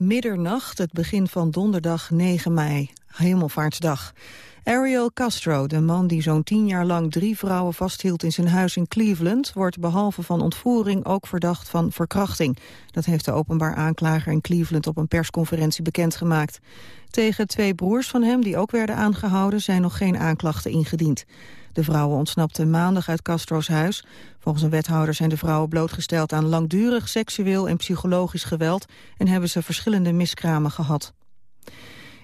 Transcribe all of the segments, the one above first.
Middernacht, het begin van donderdag 9 mei, Hemelvaartsdag. Ariel Castro, de man die zo'n tien jaar lang drie vrouwen vasthield in zijn huis in Cleveland, wordt behalve van ontvoering ook verdacht van verkrachting. Dat heeft de openbaar aanklager in Cleveland op een persconferentie bekendgemaakt. Tegen twee broers van hem, die ook werden aangehouden, zijn nog geen aanklachten ingediend. De vrouwen ontsnapten maandag uit Castro's huis. Volgens een wethouder zijn de vrouwen blootgesteld aan langdurig seksueel en psychologisch geweld en hebben ze verschillende miskramen gehad.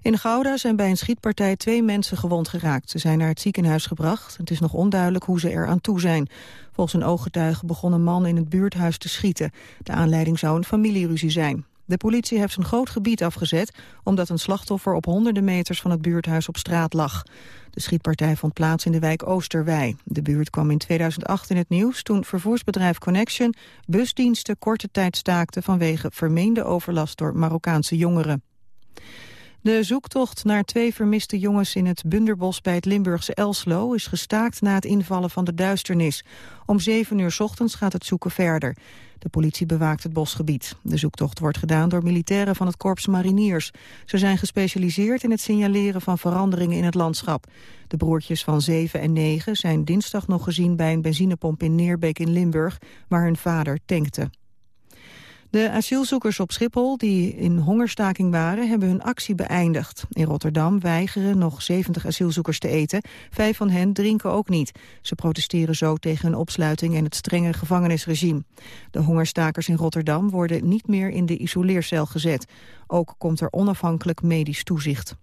In Gouda zijn bij een schietpartij twee mensen gewond geraakt. Ze zijn naar het ziekenhuis gebracht. Het is nog onduidelijk hoe ze er aan toe zijn. Volgens een ooggetuige begon een man in het buurthuis te schieten. De aanleiding zou een familieruzie zijn. De politie heeft een groot gebied afgezet... omdat een slachtoffer op honderden meters van het buurthuis op straat lag. De schietpartij vond plaats in de wijk Oosterwei. De buurt kwam in 2008 in het nieuws toen vervoersbedrijf Connection... busdiensten korte tijd staakte vanwege vermeende overlast door Marokkaanse jongeren. De zoektocht naar twee vermiste jongens in het Bunderbos bij het Limburgse Elslo is gestaakt na het invallen van de duisternis. Om zeven uur ochtends gaat het zoeken verder. De politie bewaakt het bosgebied. De zoektocht wordt gedaan door militairen van het Korps Mariniers. Ze zijn gespecialiseerd in het signaleren van veranderingen in het landschap. De broertjes van 7 en 9 zijn dinsdag nog gezien bij een benzinepomp in Neerbeek in Limburg, waar hun vader tankte. De asielzoekers op Schiphol die in hongerstaking waren... hebben hun actie beëindigd. In Rotterdam weigeren nog 70 asielzoekers te eten. Vijf van hen drinken ook niet. Ze protesteren zo tegen een opsluiting en het strenge gevangenisregime. De hongerstakers in Rotterdam worden niet meer in de isoleercel gezet. Ook komt er onafhankelijk medisch toezicht.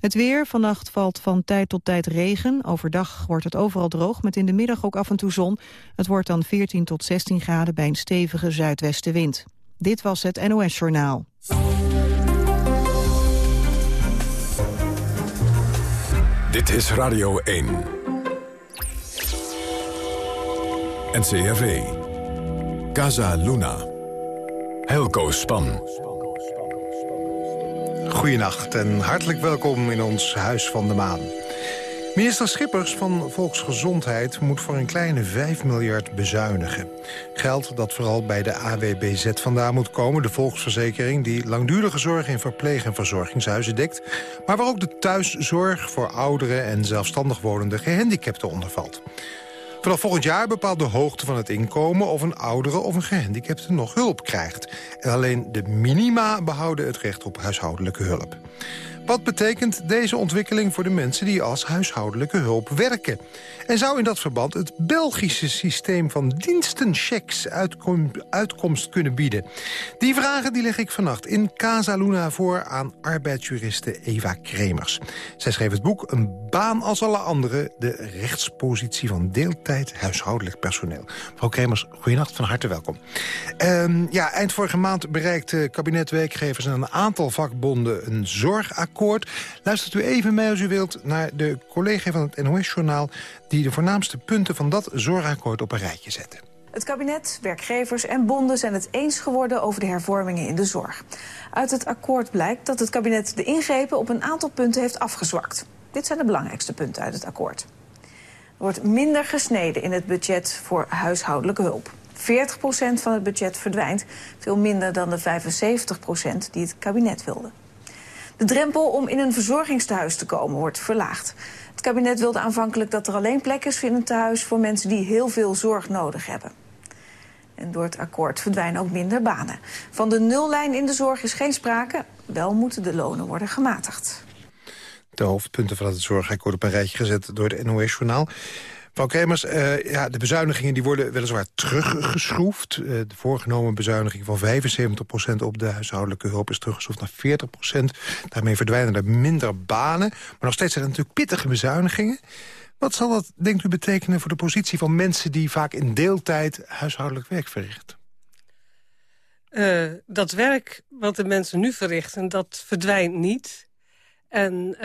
Het weer, vannacht valt van tijd tot tijd regen. Overdag wordt het overal droog, met in de middag ook af en toe zon. Het wordt dan 14 tot 16 graden bij een stevige zuidwestenwind. Dit was het NOS Journaal. Dit is Radio 1. NCRV. Casa Luna. Helco Span. Goedenacht en hartelijk welkom in ons Huis van de Maan. Minister Schippers van Volksgezondheid moet voor een kleine 5 miljard bezuinigen. Geld dat vooral bij de AWBZ vandaan moet komen, de volksverzekering... die langdurige zorg in verpleeg- en verzorgingshuizen dekt... maar waar ook de thuiszorg voor ouderen en zelfstandig wonende gehandicapten onder valt. Vanaf volgend jaar bepaalt de hoogte van het inkomen... of een oudere of een gehandicapte nog hulp krijgt. En alleen de minima behouden het recht op huishoudelijke hulp. Wat betekent deze ontwikkeling voor de mensen die als huishoudelijke hulp werken? En zou in dat verband het Belgische systeem van dienstenchecks uitkom uitkomst kunnen bieden? Die vragen die leg ik vannacht in Casa Luna voor aan arbeidsjuriste Eva Kremers. Zij schreef het boek Een baan als alle anderen, de rechtspositie van deeltijd huishoudelijk personeel. Mevrouw Kremers, goedenacht, van harte welkom. Um, ja, eind vorige maand bereikte kabinet werkgevers en een aantal vakbonden een zorgakkoord Luistert u even mee als u wilt naar de collega van het NOS-journaal... die de voornaamste punten van dat zorgakkoord op een rijtje zetten. Het kabinet, werkgevers en bonden zijn het eens geworden over de hervormingen in de zorg. Uit het akkoord blijkt dat het kabinet de ingrepen op een aantal punten heeft afgezwakt. Dit zijn de belangrijkste punten uit het akkoord. Er wordt minder gesneden in het budget voor huishoudelijke hulp. 40% van het budget verdwijnt, veel minder dan de 75% die het kabinet wilde. De drempel om in een verzorgingstehuis te komen wordt verlaagd. Het kabinet wilde aanvankelijk dat er alleen plek is in een tehuis... voor mensen die heel veel zorg nodig hebben. En door het akkoord verdwijnen ook minder banen. Van de nullijn in de zorg is geen sprake. Wel moeten de lonen worden gematigd. De hoofdpunten van het zorgakkoord op een rijtje gezet door het NOS-journaal. Mevrouw Kremers, uh, ja, de bezuinigingen die worden weliswaar teruggeschroefd. Uh, de voorgenomen bezuiniging van 75% op de huishoudelijke hulp is teruggeschroefd naar 40%. Daarmee verdwijnen er minder banen. Maar nog steeds zijn er natuurlijk pittige bezuinigingen. Wat zal dat, denkt u, betekenen voor de positie van mensen... die vaak in deeltijd huishoudelijk werk verrichten? Uh, dat werk wat de mensen nu verrichten, dat verdwijnt niet. En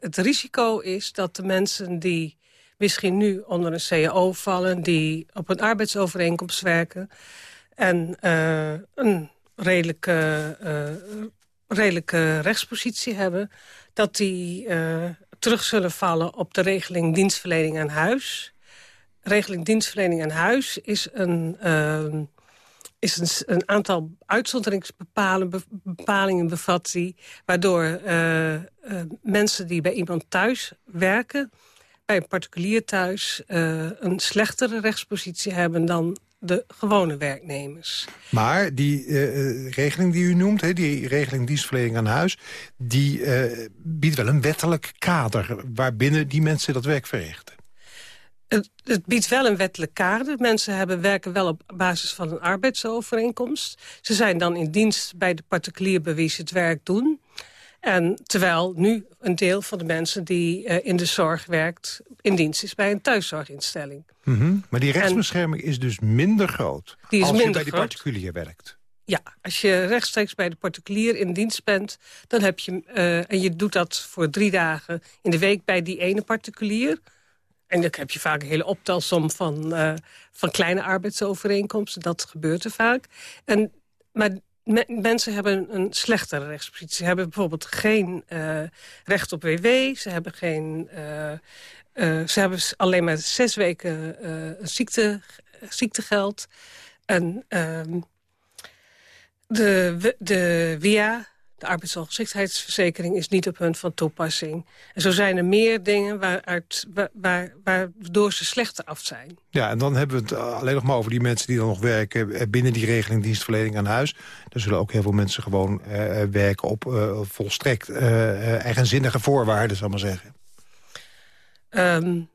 het risico is dat de mensen die misschien nu onder een CAO vallen... die op een arbeidsovereenkomst werken... en uh, een redelijke, uh, redelijke rechtspositie hebben... dat die uh, terug zullen vallen op de regeling dienstverlening aan huis. Regeling dienstverlening aan huis is een is een, aantal uitzonderingsbepalingen bevat die... waardoor mensen die bij iemand thuis werken... bij een particulier thuis uh, een slechtere rechtspositie hebben... dan de gewone werknemers. Maar die regeling die u noemt, he, die regeling dienstverlening aan huis... die biedt wel een wettelijk kader waarbinnen die mensen dat werk verrichten. Het, het, biedt wel een wettelijk kader. Mensen hebben, werken wel op basis van een arbeidsovereenkomst. Ze zijn dan in dienst bij de particulier bij wie ze het werk doen. En terwijl nu een deel van de mensen die uh, in de zorg werkt... in dienst is bij een thuiszorginstelling. Mm -hmm. Maar die rechtsbescherming en, is dus minder groot... Die is als minder je bij de particulier werkt. Ja, als je rechtstreeks bij de particulier in dienst bent... dan heb je, uh, en je doet dat voor drie dagen in de week bij die ene particulier... En dan heb je vaak een hele optelsom van, uh, van kleine arbeidsovereenkomsten. Dat gebeurt er vaak. En, maar me, mensen hebben een slechtere rechtspositie. Ze hebben bijvoorbeeld geen uh, recht op WW. Ze hebben, geen, uh, ze hebben alleen maar zes weken ziekte, ziektegeld. En ehm, de, de WIA de arbeidsongeschiktheidsverzekering is niet op hun van toepassing. En zo zijn er meer dingen waaruit, waar, waar, waardoor ze slechter af zijn. Ja, en dan hebben we het alleen nog maar over die mensen die dan nog werken... Eh, binnen die regeling dienstverlening aan huis. Er zullen ook heel veel mensen gewoon uh, werken op uh, volstrekt uh, eigenzinnige voorwaarden, zal maar zeggen. Um,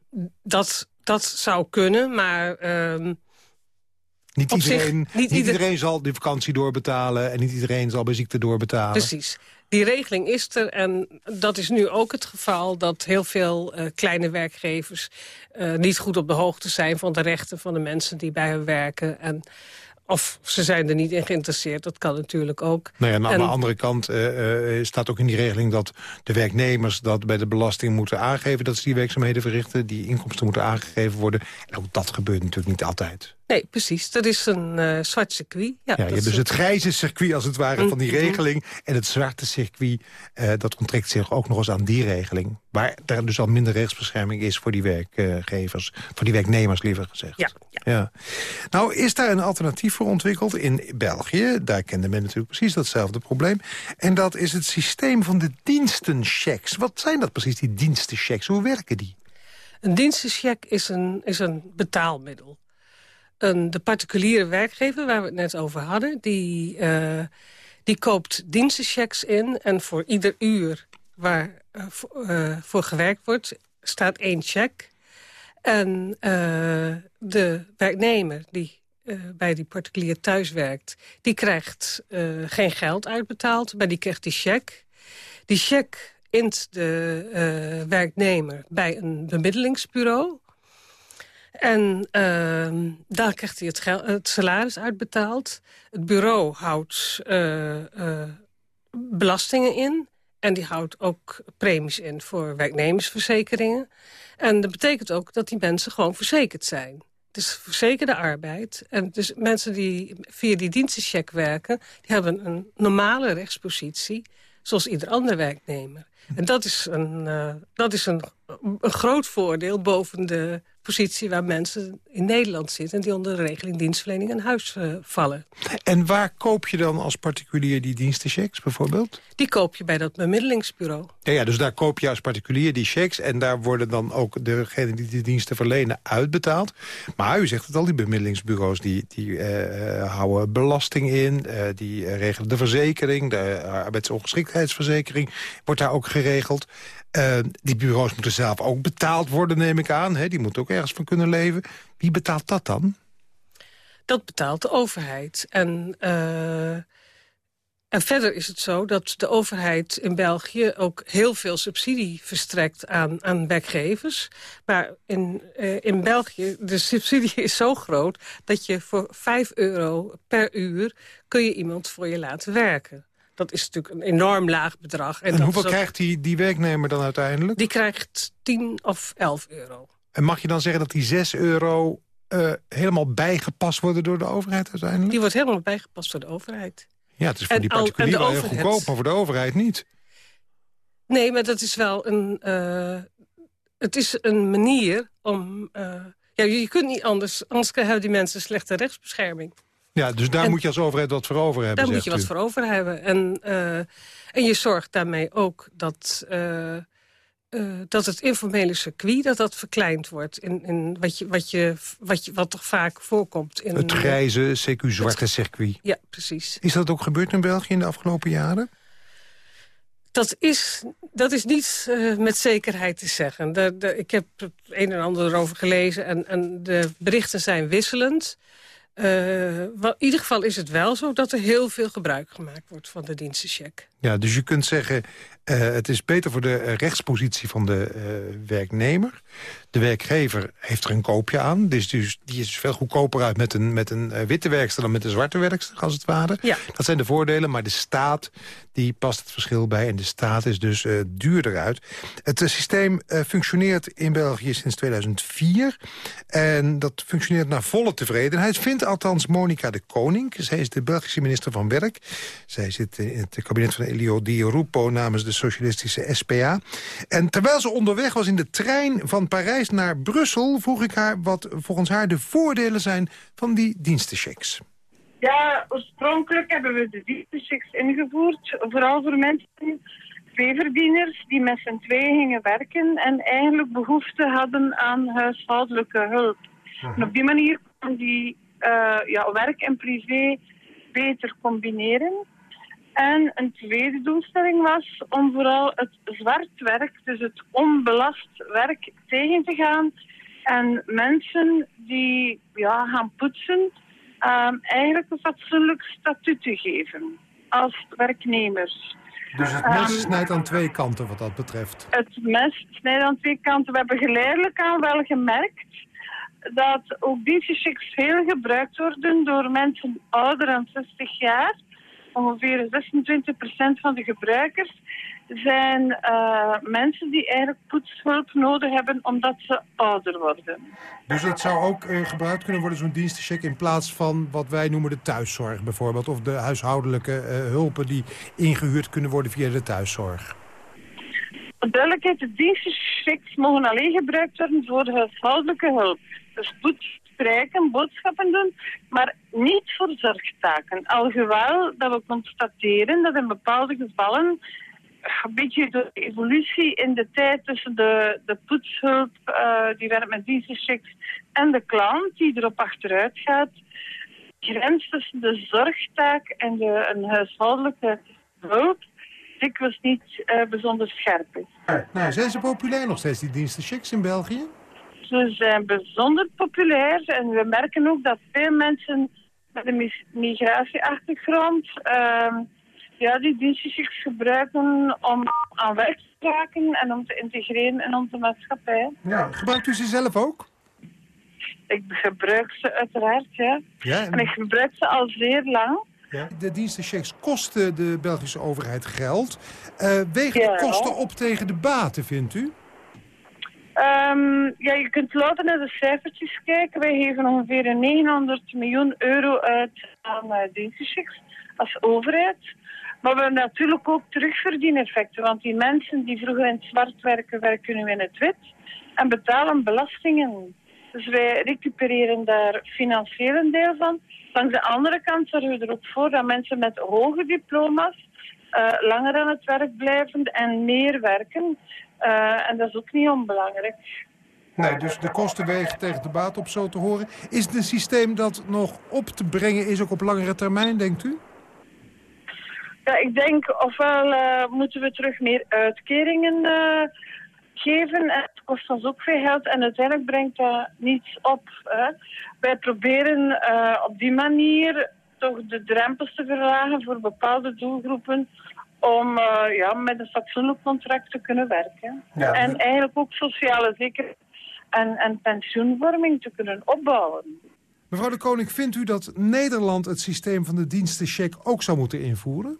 dat, dat zou kunnen, maar... Um, niet, iedereen, zich, niet, niet iedereen zal de vakantie doorbetalen... en niet iedereen zal bij ziekte doorbetalen. Precies. Die regeling is er en dat is nu ook het geval... dat heel veel uh, kleine werkgevers uh, niet goed op de hoogte zijn... van de rechten van de mensen die bij hen werken. En of ze zijn er niet in geïnteresseerd, dat kan natuurlijk ook. Nou ja, en aan de andere kant uh, uh, staat ook in die regeling... dat de werknemers dat bij de belasting moeten aangeven... dat ze die werkzaamheden verrichten, die inkomsten moeten aangegeven worden. En ook dat gebeurt natuurlijk niet altijd. Nee, precies. Dat is een uh, zwart circuit. Ja, ja je hebt dus het grijze circuit als het ware van die mhm. regeling. En het zwarte circuit, uh, dat onttrekt zich ook nog eens aan die regeling. Waar er dus al minder rechtsbescherming is voor die werkgevers. Voor die werknemers liever gezegd. Ja, ja. ja. Nou, is daar een alternatief voor ontwikkeld in België? Daar kende men natuurlijk precies datzelfde probleem. En dat is het systeem van de dienstenchecks. Wat zijn dat precies, die dienstenchecks? Hoe werken die? Een dienstencheck is een, is een betaalmiddel de particuliere werkgever, waar we het net over hadden... die, uh, die koopt dienstenchecks in en voor ieder uur waar voor, uh, voor, gewerkt wordt... staat één check. En de werknemer die bij die particulier thuis werkt... die krijgt geen geld uitbetaald, maar die krijgt die check. Die check int de werknemer bij een bemiddelingsbureau... En uh, daar krijgt hij het, salaris uitbetaald. Het bureau houdt uh, uh, belastingen in. En die houdt ook premies in voor werknemersverzekeringen. En dat betekent ook dat die mensen gewoon verzekerd zijn. Het is verzekerde arbeid. En dus mensen die via die dienstencheck werken... die hebben een normale rechtspositie, zoals ieder ander werknemer. En dat is een, uh, dat is een, een groot voordeel boven de positie waar mensen in Nederland zitten... die onder de regeling dienstverlening aan huis uh, vallen. En waar koop je dan als particulier die dienstenchecks bijvoorbeeld? Die koop je bij dat bemiddelingsbureau. Ja, ja, dus daar koop je als particulier die checks... en daar worden dan ook degenen die de diensten verlenen uitbetaald. Maar u zegt het al, die bemiddelingsbureaus die, die uh, houden belasting in... Uh, die regelen de verzekering, de arbeidsongeschiktheidsverzekering... wordt daar ook geregeld. Uh, die bureaus moeten zelf ook betaald worden, neem ik aan. Die moeten ook ergens van kunnen leven. Wie betaalt dat dan? Dat betaalt de overheid. En, uh, en verder is het zo dat de overheid in België... ook heel veel subsidie verstrekt aan, aan werkgevers. Maar in, uh, in België, de subsidie is zo groot... dat je voor 5 euro per uur kun je iemand voor je laten werken. Dat is natuurlijk een enorm laag bedrag. En, en hoeveel krijgt die, die werknemer dan uiteindelijk? Die krijgt 10 of 11 euro. En mag je dan zeggen dat die 6 euro uh, helemaal bijgepast worden door de overheid uiteindelijk? Die wordt helemaal bijgepast door de overheid. Ja, het is voor en die particulier wel heel goedkoop, maar voor de overheid niet. Nee, maar dat is wel een... Uh, het is een manier om... Uh, ja, je kunt niet anders, anders hebben die mensen slechte rechtsbescherming. Ja, dus daar moet je als overheid wat voor over hebben, Daar moet je wat voor over hebben. En, en je zorgt daarmee ook dat... dat het informele circuit dat dat verkleind wordt. In, in wat, je, wat, je, wat, je, wat toch vaak voorkomt. In, het grijze, CQ-zwarte circuit. Ja, precies. Is dat ook gebeurd in België in de afgelopen jaren? Dat is, dat is niet uh, met zekerheid te zeggen. De, de, ik heb het een en ander erover gelezen en, en de berichten zijn wisselend. Uh, in ieder geval is het wel zo dat er heel veel gebruik gemaakt wordt van de dienstencheck. Ja, dus je kunt zeggen, uh, het is beter voor de rechtspositie van de uh, werknemer. De werkgever heeft er een koopje aan. Dus, dus die is veel goedkoper uit met een, met een witte werkster dan met een zwarte werkster, als het ware. Ja. Dat zijn de voordelen, maar de staat die past het verschil bij. En de staat is dus duurder uit. Het systeem functioneert in België sinds 2004. En dat functioneert naar volle tevredenheid. Vindt althans Monica de Koning. Zij is de Belgische minister van Werk. Zij zit in het kabinet van Elio Di namens de socialistische SPA. En terwijl ze onderweg was in de trein van Parijs naar Brussel... vroeg ik haar wat volgens haar de voordelen zijn van die dienstenchecks. Ja, oorspronkelijk hebben we de dienstenchecks ingevoerd. Vooral voor mensen, veeverdieners, die met z'n tweeën gingen werken... en eigenlijk behoefte hadden aan huishoudelijke hulp. En op die manier kon die uh, ja, werk en privé beter combineren. En een tweede doelstelling was om vooral het zwart werk, dus het onbelast werk, tegen te gaan. En mensen die ja, gaan poetsen, um, eigenlijk een fatsoenlijk statuut te geven als werknemers. Dus het mes um, snijdt aan twee kanten wat dat betreft? Het mes snijdt aan twee kanten. We hebben geleidelijk aan wel gemerkt dat ook dienstenchecks veel gebruikt worden door mensen ouder dan 60 jaar ongeveer 26% van de gebruikers zijn uh, mensen die eigenlijk poetshulp nodig hebben omdat ze ouder worden. Dus het zou ook uh, gebruikt kunnen worden, zo'n dienstencheck... in plaats van wat wij noemen de thuiszorg bijvoorbeeld... of de huishoudelijke uh, hulpen die ingehuurd kunnen worden via de thuiszorg? Duidelijkheid, de dienstenchecks mogen alleen gebruikt worden voor de huishoudelijke hulp. Dus poets, strijken, boodschappen doen, maar niet voor zorgtaken. Alhoewel dat we constateren dat in bepaalde gevallen een beetje de evolutie in de tijd tussen de, de poetshulp, uh, die werkt met dienstenchecks, en de klant die erop achteruit gaat, grens tussen de zorgtaak en de een huishoudelijke hulp dikwijls niet uh, bijzonder scherp is. nou, zijn ze populair nog steeds, die dienstenchecks in België? Ze zijn bijzonder populair en we merken ook dat veel mensen met een migratieachtergrond uh, ja, die dienstjes gebruiken om aan werk te raken en om te integreren in onze maatschappij. Ja, gebruikt u ze zelf ook? Ik gebruik ze uiteraard, ja. ja en... ik gebruik ze al zeer lang. Ja. De dienstenchecks kosten de Belgische overheid geld. Uh, wegen de kosten op tegen de baten, vindt u? Um, ja, je kunt later naar de cijfertjes kijken. Wij geven ongeveer 900 miljoen euro uit aan uh, dienstenchecks als overheid. Maar we hebben natuurlijk ook terugverdieneffecten. Want die mensen die vroeger in het zwart werken, werken nu in het wit. En betalen belastingen. Dus wij recupereren daar financieel een deel van. Langs de andere kant zorgen we er ook voor dat mensen met hoge diploma's uh, langer aan het werk blijven en meer werken. Uh, en dat is ook niet onbelangrijk. Nee, dus de kosten wegen tegen de baat op zo te horen. Is het een systeem dat nog op te brengen is, ook op langere termijn, denkt u? Ja, ik denk ofwel uh, moeten we terug meer uitkeringen uh, geven. En het kost ons ook veel geld en uiteindelijk brengt dat niets op. Hè. Wij proberen op die manier toch de drempels te verlagen voor bepaalde doelgroepen om uh, ja, met een fatsoenlijk contract te kunnen werken. Ja. En eigenlijk ook sociale zekerheid en, en pensioenvorming te kunnen opbouwen. Mevrouw de Koning, vindt u dat Nederland het systeem van de dienstencheck ook zou moeten invoeren?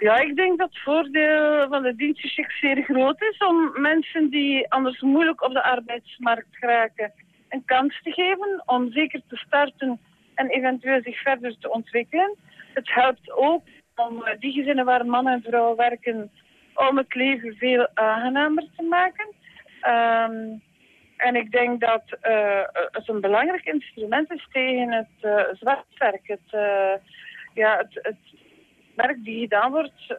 Ja, ik denk dat het voordeel van de dienstencheck zeer groot is om mensen die anders moeilijk op de arbeidsmarkt geraken een kans te geven om zeker te starten en eventueel zich verder te ontwikkelen. Het helpt ook om eh, die gezinnen waar man en vrouw werken, om het leven veel aangenamer te maken. Um, En ik denk dat uh, het een belangrijk instrument is tegen het uh, zwartwerk. Het, ja, het, het, werk die gedaan wordt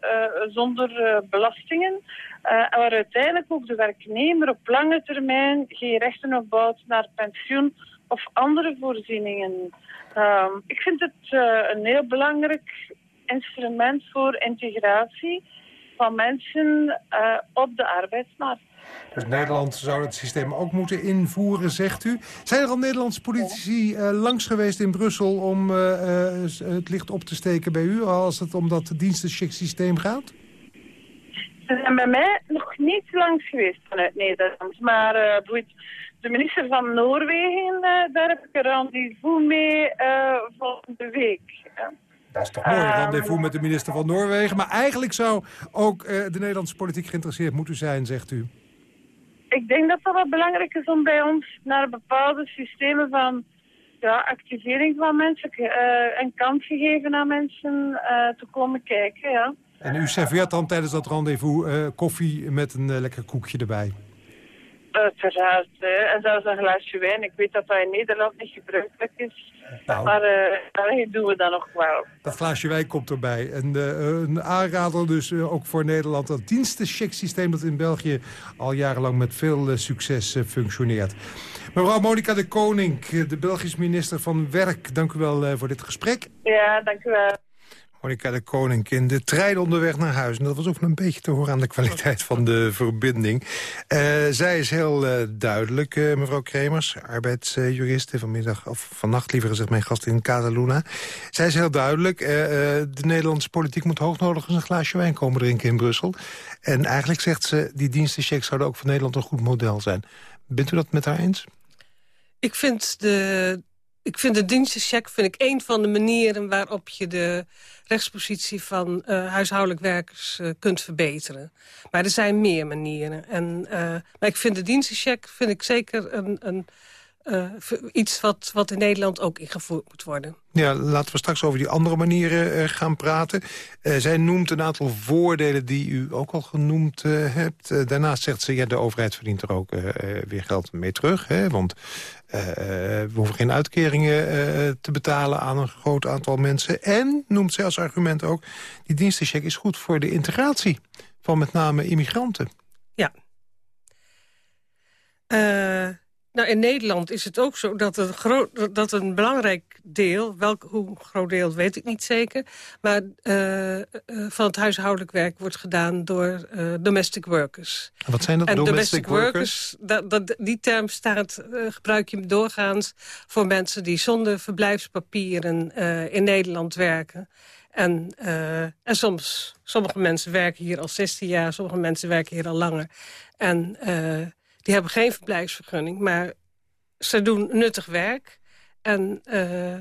zonder belastingen. en waar uiteindelijk ook de werknemer op lange termijn geen rechten opbouwt naar pensioen of andere voorzieningen. Ehm, ik vind het een heel belangrijk instrument voor integratie van mensen op de arbeidsmarkt. Dus Nederland zou het systeem ook moeten invoeren, zegt u. Zijn er al Nederlandse politici uh, langs geweest in Brussel... om uh, het licht op te steken bij u, als het om dat dienstencheck-systeem gaat? Ze zijn bij mij nog niet langs geweest vanuit Nederland. Maar uh, de minister van Noorwegen, daar heb ik een rendezvous mee volgende week. Dat is toch mooi, een rendezvous met de minister van Noorwegen. Maar eigenlijk zou ook de Nederlandse politiek geïnteresseerd moeten zijn, zegt u ik denk dat dat wel belangrijk is om bij ons naar bepaalde systemen van ja, activering van mensen uh, en kans geven aan mensen uh, te komen kijken. Ja. En u serveert dan tijdens dat rendezvous uh, koffie met een lekker koekje erbij? Uiteraard. En zelfs een glaasje wijn. Ik weet dat dat in Nederland niet gebruikelijk is. Nou, maar uh, doen we dat nog wel. Dat glaasje wijn komt erbij. En uh, een aanrader dus uh, ook voor Nederland. Dat dienstencheck-systeem dat in België al jarenlang met veel succes functioneert. Mevrouw Monika de Koning, de Belgisch minister van Werk. Dank u wel voor dit gesprek. Ja, dank u wel. Monika de Koning in de trein onderweg naar huis. En dat was ook een beetje te horen aan de kwaliteit van de verbinding. Uh, zij is heel uh, duidelijk, uh, mevrouw Kremers, arbeidsjuriste vanmiddag, of vannacht liever gezegd, mijn gast in Casaluna. Zij is heel duidelijk, de Nederlandse politiek moet hoognodig eens een glaasje wijn komen drinken in Brussel. En eigenlijk zegt ze, die dienstenchecks zouden ook voor Nederland een goed model zijn. Bent u dat met haar eens? Ik vind de, ik vind de dienstencheck vind ik een van de manieren waarop je de rechtspositie van uh, huishoudelijk werkers uh, kunt verbeteren. Maar er zijn meer manieren. En, uh, maar ik vind de dienstencheck vind ik zeker een, een iets wat, wat in Nederland ook ingevoerd moet worden. Ja, laten we straks over die andere manieren gaan praten. zij noemt een aantal voordelen die u ook al genoemd hebt. daarnaast zegt ze, ja, de overheid verdient er ook weer geld mee terug. Hè, want uh, we hoeven geen uitkeringen uh, te betalen aan een groot aantal mensen. En, noemt zij als argument ook... die dienstencheck is goed voor de integratie van met name immigranten. Ja. Uh, nou, in Nederland is het ook zo dat een, groot, dat een belangrijk deel... Welk, hoe groot deel weet ik niet zeker... maar uh, uh, van het huishoudelijk werk wordt gedaan door uh, domestic workers. wat zijn dat, en domestic, domestic workers? dat, dat, die term staat, gebruik je doorgaans voor mensen... die zonder verblijfspapieren in Nederland werken... En, en soms, sommige mensen werken hier al 16 jaar, sommige mensen werken hier al langer. En die hebben geen verblijfsvergunning, maar ze doen nuttig werk. En uh,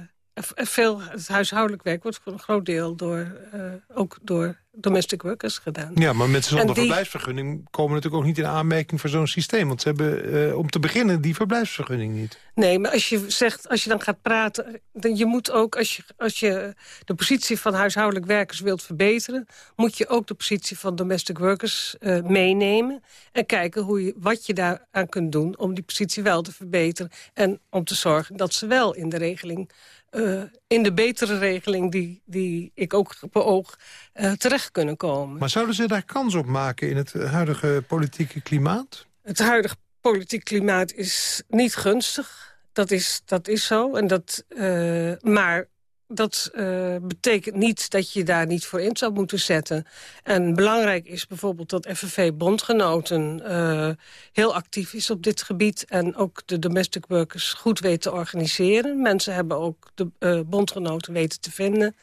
veel het huishoudelijk werk wordt voor een groot deel door, uh, ook door domestic workers gedaan. Ja, maar mensen zonder verblijfsvergunning komen natuurlijk ook niet in aanmerking voor zo'n systeem. Want ze hebben uh, om te beginnen die verblijfsvergunning niet. Nee, maar als je zegt, als je dan gaat praten, dan je moet ook als je, als je de positie van huishoudelijk werkers wilt verbeteren, moet je ook de positie van domestic workers uh, meenemen en kijken hoe je, wat je daaraan kunt doen om die positie wel te verbeteren en om te zorgen dat ze wel in de regeling uh, in de betere regeling die, die ik ook beoog uh, terecht kunnen komen. Maar zouden ze daar kans op maken in het huidige politieke klimaat? Het huidige politieke klimaat is niet gunstig. Dat is, dat is zo. En dat, uh, maar dat uh, betekent niet dat je daar niet voor in zou moeten zetten. En belangrijk is bijvoorbeeld dat FNV-bondgenoten uh, heel actief is op dit gebied... en ook de domestic workers goed weten te organiseren. Mensen hebben ook de uh, bondgenoten weten te vinden.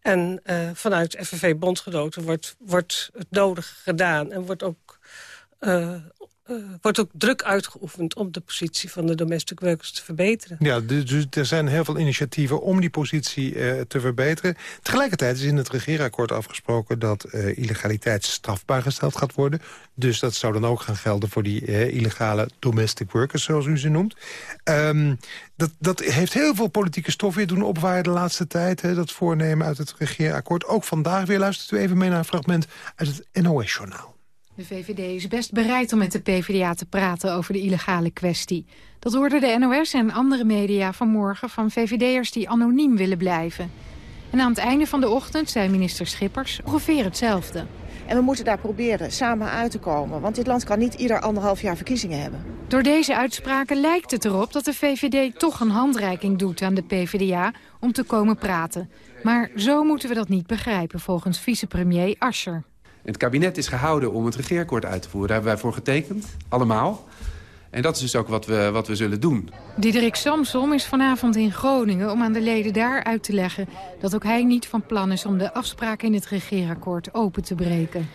En vanuit FNV-bondgenoten wordt, wordt het nodige gedaan... en wordt ook uh, wordt ook druk uitgeoefend om de positie van de domestic workers te verbeteren. Ja, dus er zijn heel veel initiatieven om die positie uh, te verbeteren. Tegelijkertijd is in het regeerakkoord afgesproken dat uh, illegaliteit strafbaar gesteld gaat worden. Dus dat zou dan ook gaan gelden voor die illegale domestic workers, zoals u ze noemt. Um, dat, dat heeft heel veel politieke stof weer doen opwaaien de laatste tijd. Hè, dat voornemen uit het regeerakkoord. Ook vandaag weer luistert u even mee naar een fragment uit het NOS-journaal. De VVD is best bereid om met de PvdA te praten over de illegale kwestie. Dat hoorden de NOS en andere media vanmorgen van VVD'ers die anoniem willen blijven. En aan het einde van de ochtend zei minister Schippers ongeveer hetzelfde. En we moeten daar proberen samen uit te komen. Want dit land kan niet ieder anderhalf jaar verkiezingen hebben. Door deze uitspraken lijkt het erop dat de VVD toch een handreiking doet aan de PvdA om te komen praten. Maar zo moeten we dat niet begrijpen volgens vicepremier Ascher. Het kabinet is gehouden om het regeerakkoord uit te voeren. Daar hebben wij voor getekend, allemaal. En dat is dus ook wat we, wat we zullen doen. Diederik Samsom is vanavond in Groningen om aan de leden daar uit te leggen... dat ook hij niet van plan is om de afspraken in het regeerakkoord open te breken.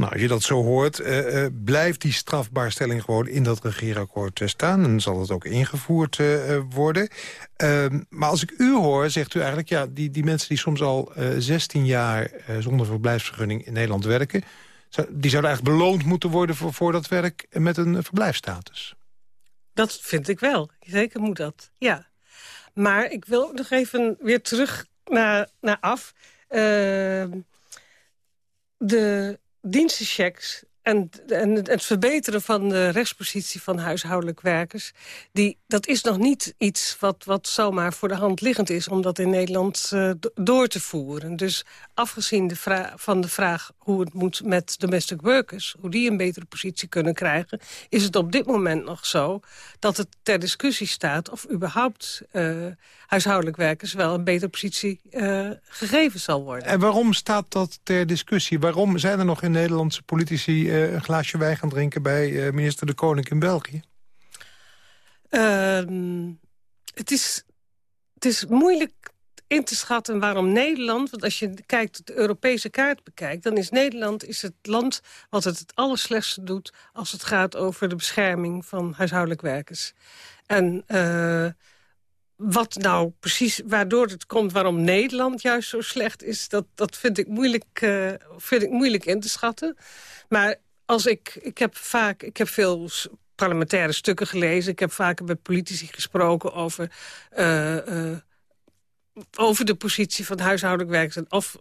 Nou, als je dat zo hoort, uh, uh, blijft die strafbaarstelling gewoon in dat regeerakkoord staan. En zal het ook ingevoerd worden. Ehm, maar als ik u hoor, zegt u eigenlijk... ja, die, die mensen die soms al 16 jaar zonder verblijfsvergunning in Nederland werken... die zouden eigenlijk beloond moeten worden voor, voor dat werk met een verblijfsstatus. Dat vind ik wel. Zeker moet dat, ja. Maar ik wil nog even weer terug naar, naar af. Ehm, de dienstenchecks en, en, het verbeteren van de rechtspositie van huishoudelijk werkers... Die, dat is nog niet iets wat, wat zomaar voor de hand liggend is... om dat in Nederland uh, door te voeren. Dus afgezien de van de vraag hoe het moet met domestic workers... hoe die een betere positie kunnen krijgen... is het op dit moment nog zo dat het ter discussie staat... of überhaupt uh, huishoudelijk werkers wel een betere positie uh, gegeven zal worden. En waarom staat dat ter discussie? Waarom zijn er nog in Nederlandse politici uh, een glaasje wijn gaan drinken... bij minister De Koning in België? Ehm, het, is, het is moeilijk in te schatten waarom Nederland... want als je kijkt, de Europese kaart bekijkt... dan is Nederland is het land wat het het allerslechtste doet... als het gaat over de bescherming van huishoudelijk werkers. En uh, wat nou precies, waardoor het komt waarom Nederland juist zo slecht is... dat, dat vind, ik moeilijk, uh, vind ik moeilijk in te schatten. Maar als ik, ik heb vaak, ik heb veel parlementaire stukken gelezen. Ik heb vaker met politici gesproken over, uh, over de positie van huishoudelijk. En of,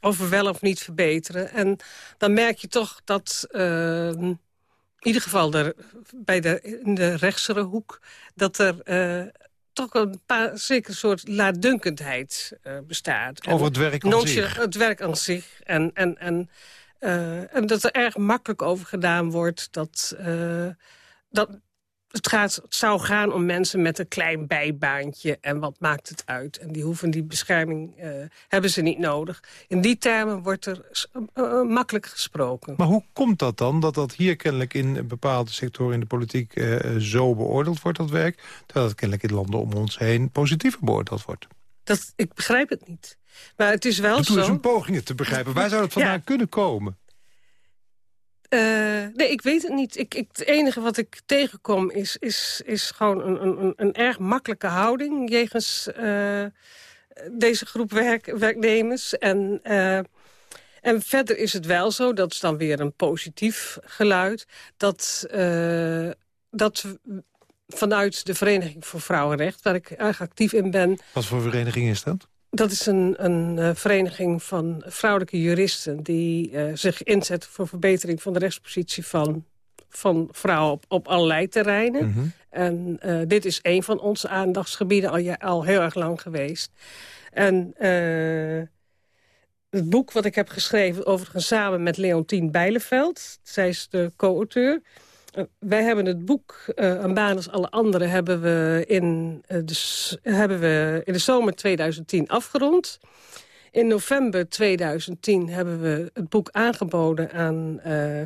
of wel of niet verbeteren. En dan merk je toch dat in ieder geval de, bij de, in de rechtsere hoek... dat er toch een paar, zeker soort laatdunkendheid uh, bestaat. Over het werk aan zich. Het werk aan zich. En, en, en, uh, en dat er erg makkelijk over gedaan wordt. Dat, uh, dat, het, gaat, het zou gaan om mensen met een klein bijbaantje. En wat maakt het uit? En die hoeven die bescherming, uh, hebben ze niet nodig. In die termen wordt er uh, makkelijk gesproken. Maar hoe komt dat dan? Dat dat hier kennelijk in bepaalde sectoren in de politiek uh, zo beoordeeld wordt, dat werk. Terwijl het kennelijk in landen om ons heen positiever beoordeeld wordt. Dat, ik begrijp het niet. Maar het is wel Doe zo... Doe eens een poging te begrijpen. Waar zou het vandaan ja. kunnen komen? Uh, nee, ik weet het niet. Ik, ik, het enige wat ik tegenkom is, is, is gewoon een, een, een erg makkelijke houding... jegens uh, deze groep werk, werknemers. En, uh, en verder is het wel zo, dat is dan weer een positief geluid... dat, dat vanuit de Vereniging voor Vrouwenrecht... waar ik erg actief in ben... Wat voor vereniging is dat? Dat is een, een uh, vereniging van vrouwelijke juristen... die uh, zich inzetten voor verbetering van de rechtspositie van, van vrouwen op, op allerlei terreinen. Mm -hmm. En uh, dit is een van onze aandachtsgebieden al, ja, al heel erg lang geweest. En het boek wat ik heb geschreven, overigens samen met Leontien Bijleveld... zij is de co-auteur... Wij hebben het boek uh, aan baan als alle anderen hebben we, in, uh, de, hebben we in de zomer 2010 afgerond. In november 2010 hebben we het boek aangeboden aan, uh,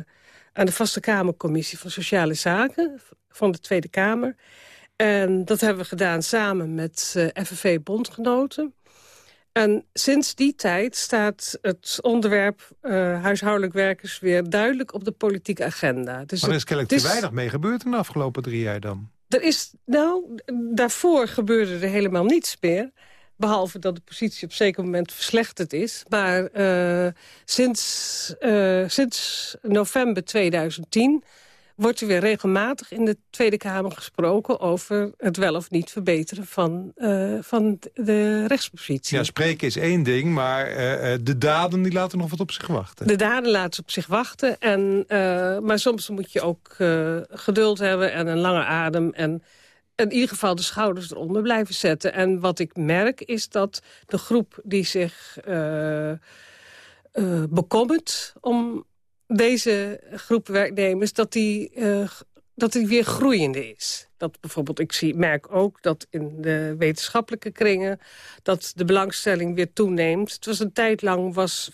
aan de Vaste Kamercommissie van Sociale Zaken van de Tweede Kamer. En dat hebben we gedaan samen met FNV-bondgenoten. En sinds die tijd staat het onderwerp uh, huishoudelijk werkers... weer duidelijk op de politieke agenda. Dus maar er is kennelijk te weinig mee gebeurd in de afgelopen drie jaar dan. Er is, nou, daarvoor gebeurde er helemaal niets meer. Behalve dat de positie op een zeker moment verslechterd is. Maar uh, sinds, uh, sinds november 2010 wordt er weer regelmatig in de Tweede Kamer gesproken... over het wel of niet verbeteren van, uh, van de rechtspositie. Ja, spreken is één ding, maar uh, de daden die laten nog wat op zich wachten. De daden laten op zich wachten, en, uh, maar soms moet je ook geduld hebben... en een lange adem en in ieder geval de schouders eronder blijven zetten. En wat ik merk is dat de groep die zich bekommert... om deze groep werknemers, dat die, uh, dat die weer groeiende is. Dat bijvoorbeeld, ik zie, merk ook dat in de wetenschappelijke kringen... dat de belangstelling weer toeneemt. Het was een tijd lang was,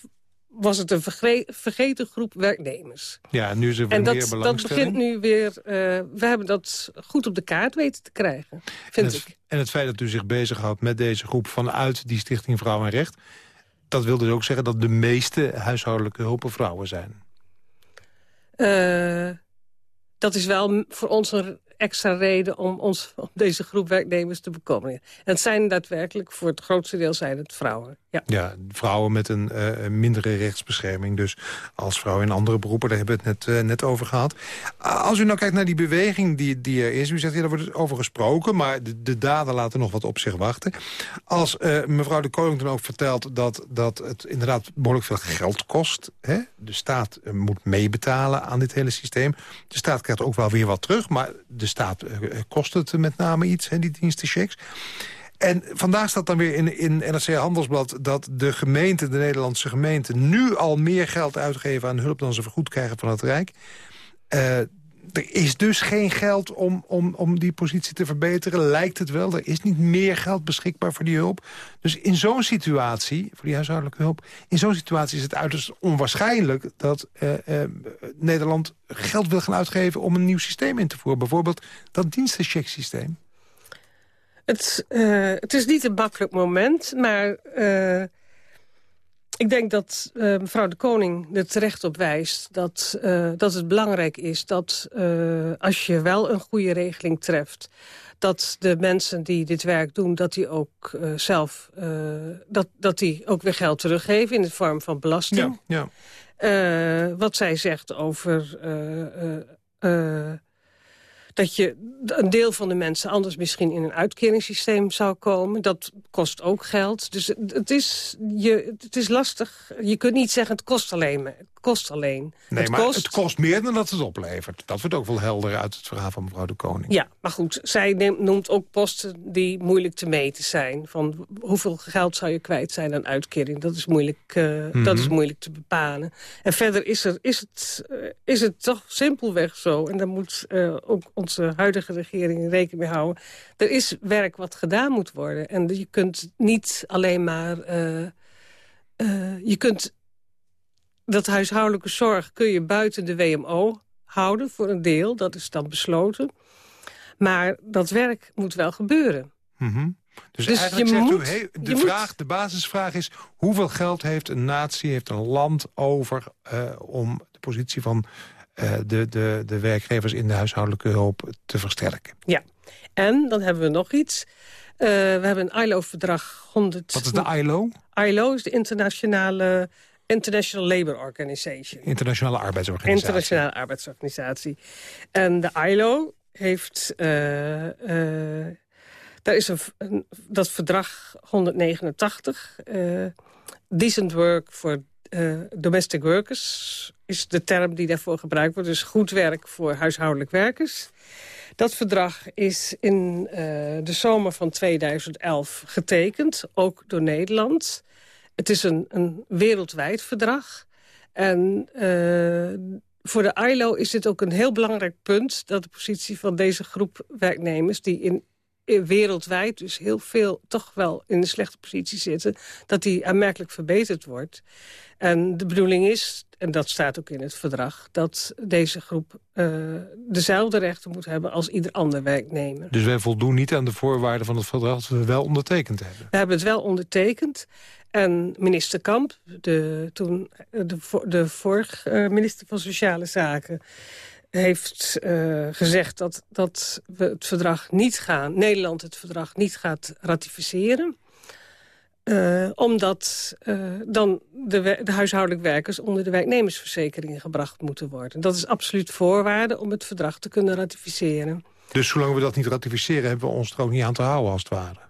was het een vergeten groep werknemers. Ja, nu is er weer en dat, meer belangstelling. dat begint nu weer... Uh, we hebben dat goed op de kaart weten te krijgen, vind en het, ik. En het feit dat u zich bezighoudt met deze groep vanuit die Stichting Vrouw en Recht... dat wil dus ook zeggen dat de meeste huishoudelijke hulpen vrouwen zijn. Uh, dat is wel voor ons een extra reden om, ons, deze groep werknemers te bekomen. En het zijn daadwerkelijk, voor het grootste deel zijn het vrouwen. Ja, ja vrouwen met een uh, mindere rechtsbescherming. Dus als vrouwen in andere beroepen, daar hebben we het net, uh, net over gehad. Als u nou kijkt naar die beweging die, die er is... u zegt, ja, daar wordt over gesproken, maar de, de daden laten nog wat op zich wachten. Als uh, mevrouw de Koning dan ook vertelt dat, dat het inderdaad behoorlijk veel geld kost... Hè? de staat moet meebetalen aan dit hele systeem. De staat krijgt ook wel weer wat terug, maar de staat kost het met name iets, hè, die dienstenchecks. En vandaag staat dan weer in, in NRC Handelsblad... dat de gemeente, de Nederlandse gemeente... nu al meer geld uitgeven aan hulp dan ze vergoed krijgen van het Rijk. Uh, er is dus geen geld om, om, om die positie te verbeteren, lijkt het wel. Er is niet meer geld beschikbaar voor die hulp. Dus in zo'n situatie, voor die huishoudelijke hulp... in zo'n situatie is het uiterst onwaarschijnlijk... dat uh, uh, Nederland geld wil gaan uitgeven om een nieuw systeem in te voeren. Bijvoorbeeld dat dienstenchecksysteem. Het, uh, het is niet een makkelijk moment, maar ik denk dat uh, mevrouw de Koning er terecht op wijst... dat, dat het belangrijk is dat als je wel een goede regeling treft... dat de mensen die dit werk doen, dat die ook zelf... dat, dat die ook weer geld teruggeven in de vorm van belasting. Ja, ja. wat zij zegt over dat je een deel van de mensen anders misschien in een uitkeringssysteem zou komen. Dat kost ook geld. Dus het is, je, het is lastig. Je kunt niet zeggen het kost alleen kost alleen. Nee, het maar kost... het kost meer dan dat het oplevert. Dat wordt ook wel helder uit het verhaal van mevrouw de Koning. Ja, maar goed, zij neemt, noemt ook posten die moeilijk te meten zijn. Van hoeveel geld zou je kwijt zijn aan uitkering? Dat is moeilijk, uh, mm -hmm. dat is moeilijk te bepalen. En verder is, er, is, het, uh, is het toch simpelweg zo. En daar moet uh, ook onze huidige regering rekening mee houden. Er is werk wat gedaan moet worden. En je kunt niet alleen maar... je kunt dat huishoudelijke zorg kun je buiten de WMO houden voor een deel. Dat is dan besloten. Maar dat werk moet wel gebeuren. Mm -hmm. Dus, dus, eigenlijk zegt moet, u, de, vraag, moet... de basisvraag is... hoeveel geld heeft een natie, heeft een land over... Uh, om de positie van uh, de, de, de werkgevers in de huishoudelijke hulp te versterken? Ja, en dan hebben we nog iets. Uh, we hebben een ILO-verdrag 100... Wat is de ILO? ILO is de internationale International Labour Organization. Internationale Arbeidsorganisatie. Internationale Arbeidsorganisatie. En de ILO heeft... Uh, uh, daar is een, een, dat verdrag 189. Uh, decent work for domestic workers is de term die daarvoor gebruikt wordt. Dus goed werk voor huishoudelijk werkers. Dat verdrag is in de zomer van 2011 getekend, ook door Nederland. Het is een, een wereldwijd verdrag. En uh, voor de ILO is dit ook een heel belangrijk punt... dat de positie van deze groep werknemers... die in, in wereldwijd dus heel veel toch wel in een slechte positie zitten... dat die aanmerkelijk verbeterd wordt. En de bedoeling is, en dat staat ook in het verdrag... dat deze groep uh, dezelfde rechten moet hebben als ieder ander werknemer. Dus wij voldoen niet aan de voorwaarden van het verdrag... dat we wel ondertekend hebben? We hebben het wel ondertekend. En minister Kamp, de, toen, de, de vorige uh, minister van Sociale Zaken heeft uh, gezegd dat, dat we het verdrag niet gaan... Nederland het verdrag niet gaat ratificeren. Uh, omdat dan de, de, huishoudelijk werkers onder de werknemersverzekering gebracht moeten worden. Dat is absoluut voorwaarde om het verdrag te kunnen ratificeren. Dus zolang we dat niet ratificeren, hebben we ons er ook niet aan te houden als het ware?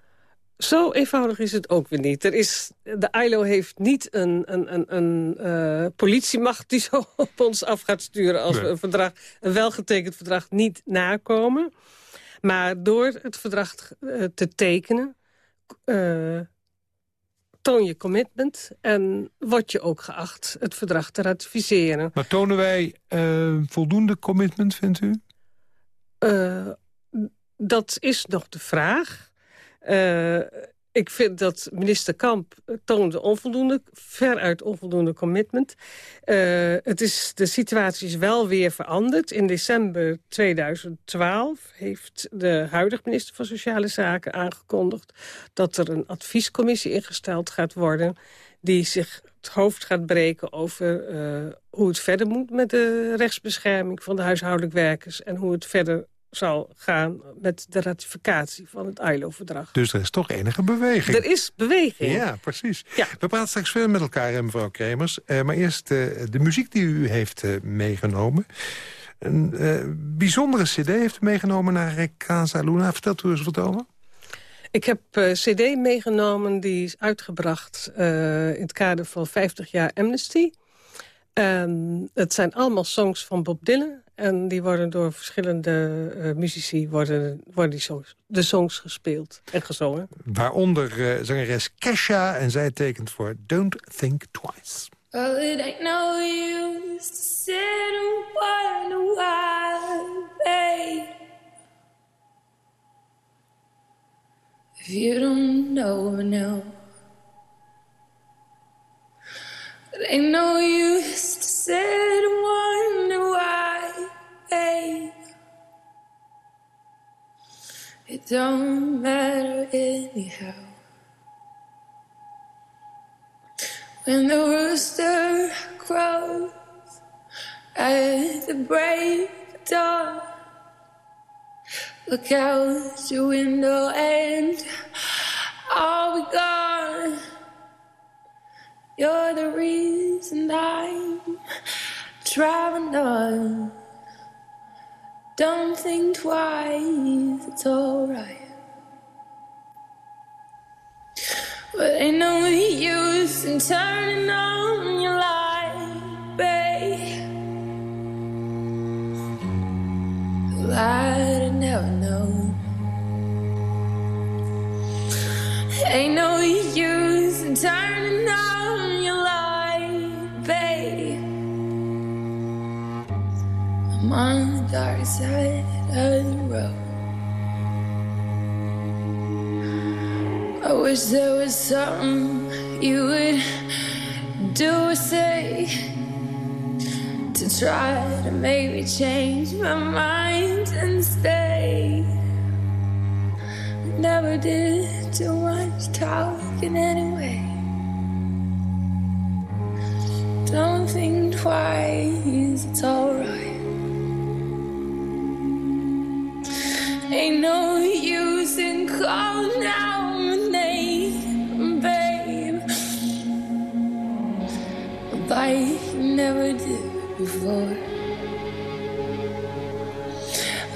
Zo eenvoudig is het ook weer niet. Er is, de ILO heeft niet een, een, een, een uh, politiemacht die zo op ons af gaat sturen... als we een, verdrag, een welgetekend verdrag niet nakomen. Maar door het verdrag te tekenen... Uh, toon je commitment en word je ook geacht het verdrag te ratificeren. Maar tonen wij uh, voldoende commitment, vindt u? Dat is nog de vraag. Uh, ik vind dat minister Kamp toonde onvoldoende, veruit onvoldoende commitment. Uh, het is, de situatie is wel weer veranderd. In december 2012 heeft de huidige minister van Sociale Zaken aangekondigd... dat er een adviescommissie ingesteld gaat worden... die zich het hoofd gaat breken over uh, hoe het verder moet... met de rechtsbescherming van de huishoudelijk werkers... en hoe het verder zal gaan met de ratificatie van het ILO-verdrag. Dus er is toch enige beweging. Er is beweging. Ja, precies. Ja. We praten straks veel met elkaar, mevrouw Kremers. Uh, maar eerst uh, de muziek die u heeft uh, meegenomen. Een bijzondere cd heeft u meegenomen naar Casa Luna. Vertelt u eens wat over? Ik heb cd meegenomen die is uitgebracht in het kader van 50 jaar Amnesty... En het zijn allemaal songs van Bob Dylan. En die worden door verschillende uh, muzici worden, worden die songs, de songs gespeeld en gezongen. Waaronder uh, zangeres Kesha en zij tekent voor Don't Think Twice. Well, it ain't no use to sit and wonder why, babe. If you don't know, know. It ain't no use to sit and wonder why, babe. It don't matter anyhow. When the rooster crows at the break of dawn, look out your window and all we gone. You're the reason I'm traveling on. Don't think twice, it's alright. But ain't no use in turning on your light, babe. Light I never know. Ain't no use in turning I'm on the dark side of the road. I wish there was something you would do or say to try to make me change my mind and stay. Never did too much talking anyway. Don't think twice, it's alright. Ain't no use in calling out my name, babe. Like you never did before.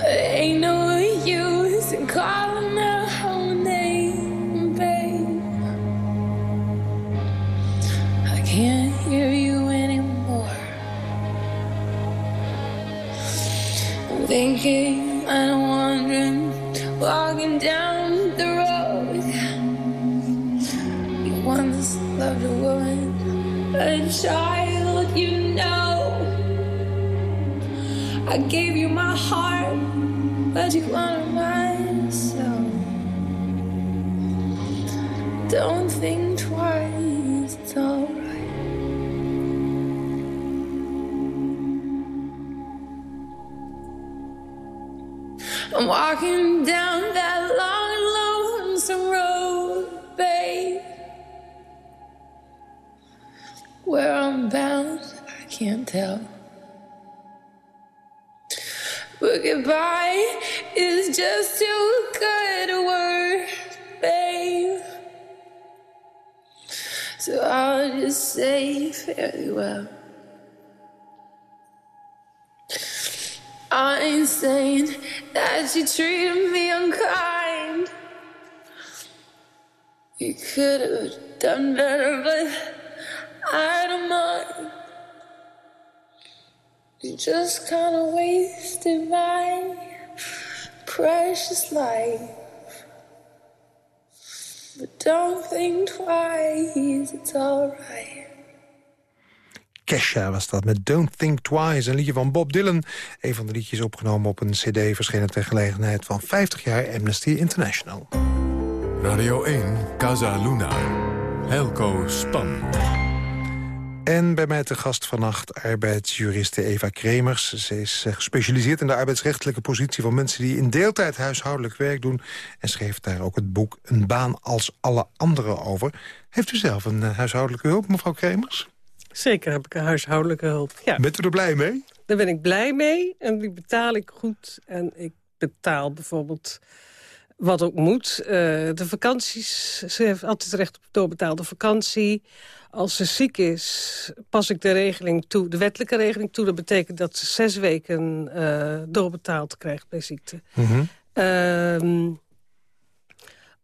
Ain't no use in calling out my name, babe. I can't hear you anymore. I'm thinking walking down the road. You once loved a woman, a child, you know. I gave you my heart, but you wanted my soul. Don't think twice, it's I'm walking down that long, lonesome road, babe. Where I'm bound, I can't tell. But goodbye is just too good a word, babe. So I'll just say very well. I ain't saying that you treated me unkind. You could have done better, but I don't mind. You just kind of wasted my precious life. But don't think twice, it's alright. Kesha was dat met Don't Think Twice, een liedje van Bob Dylan. Een van de liedjes opgenomen op een cd verschenen ter gelegenheid van 50 jaar Amnesty International. Radio 1, Casa Luna. Helco Span. En bij mij te gast vannacht arbeidsjuriste Eva Kremers. Ze is eh, gespecialiseerd in de arbeidsrechtelijke positie van mensen die in deeltijd huishoudelijk werk doen. En schreef daar ook het boek Een baan als alle anderen over. Heeft u zelf een eh, huishoudelijke hulp, mevrouw Kremers? Zeker heb ik een huishoudelijke hulp. Ja. Bent u er blij mee? Daar ben ik blij mee en die betaal ik goed. En ik betaal bijvoorbeeld wat ook moet. Uh, de vakanties, ze heeft altijd recht op doorbetaalde vakantie. Als ze ziek is, pas ik de regeling toe, de wettelijke regeling toe. Dat betekent dat ze zes weken uh, doorbetaald krijgt bij ziekte. Ehm,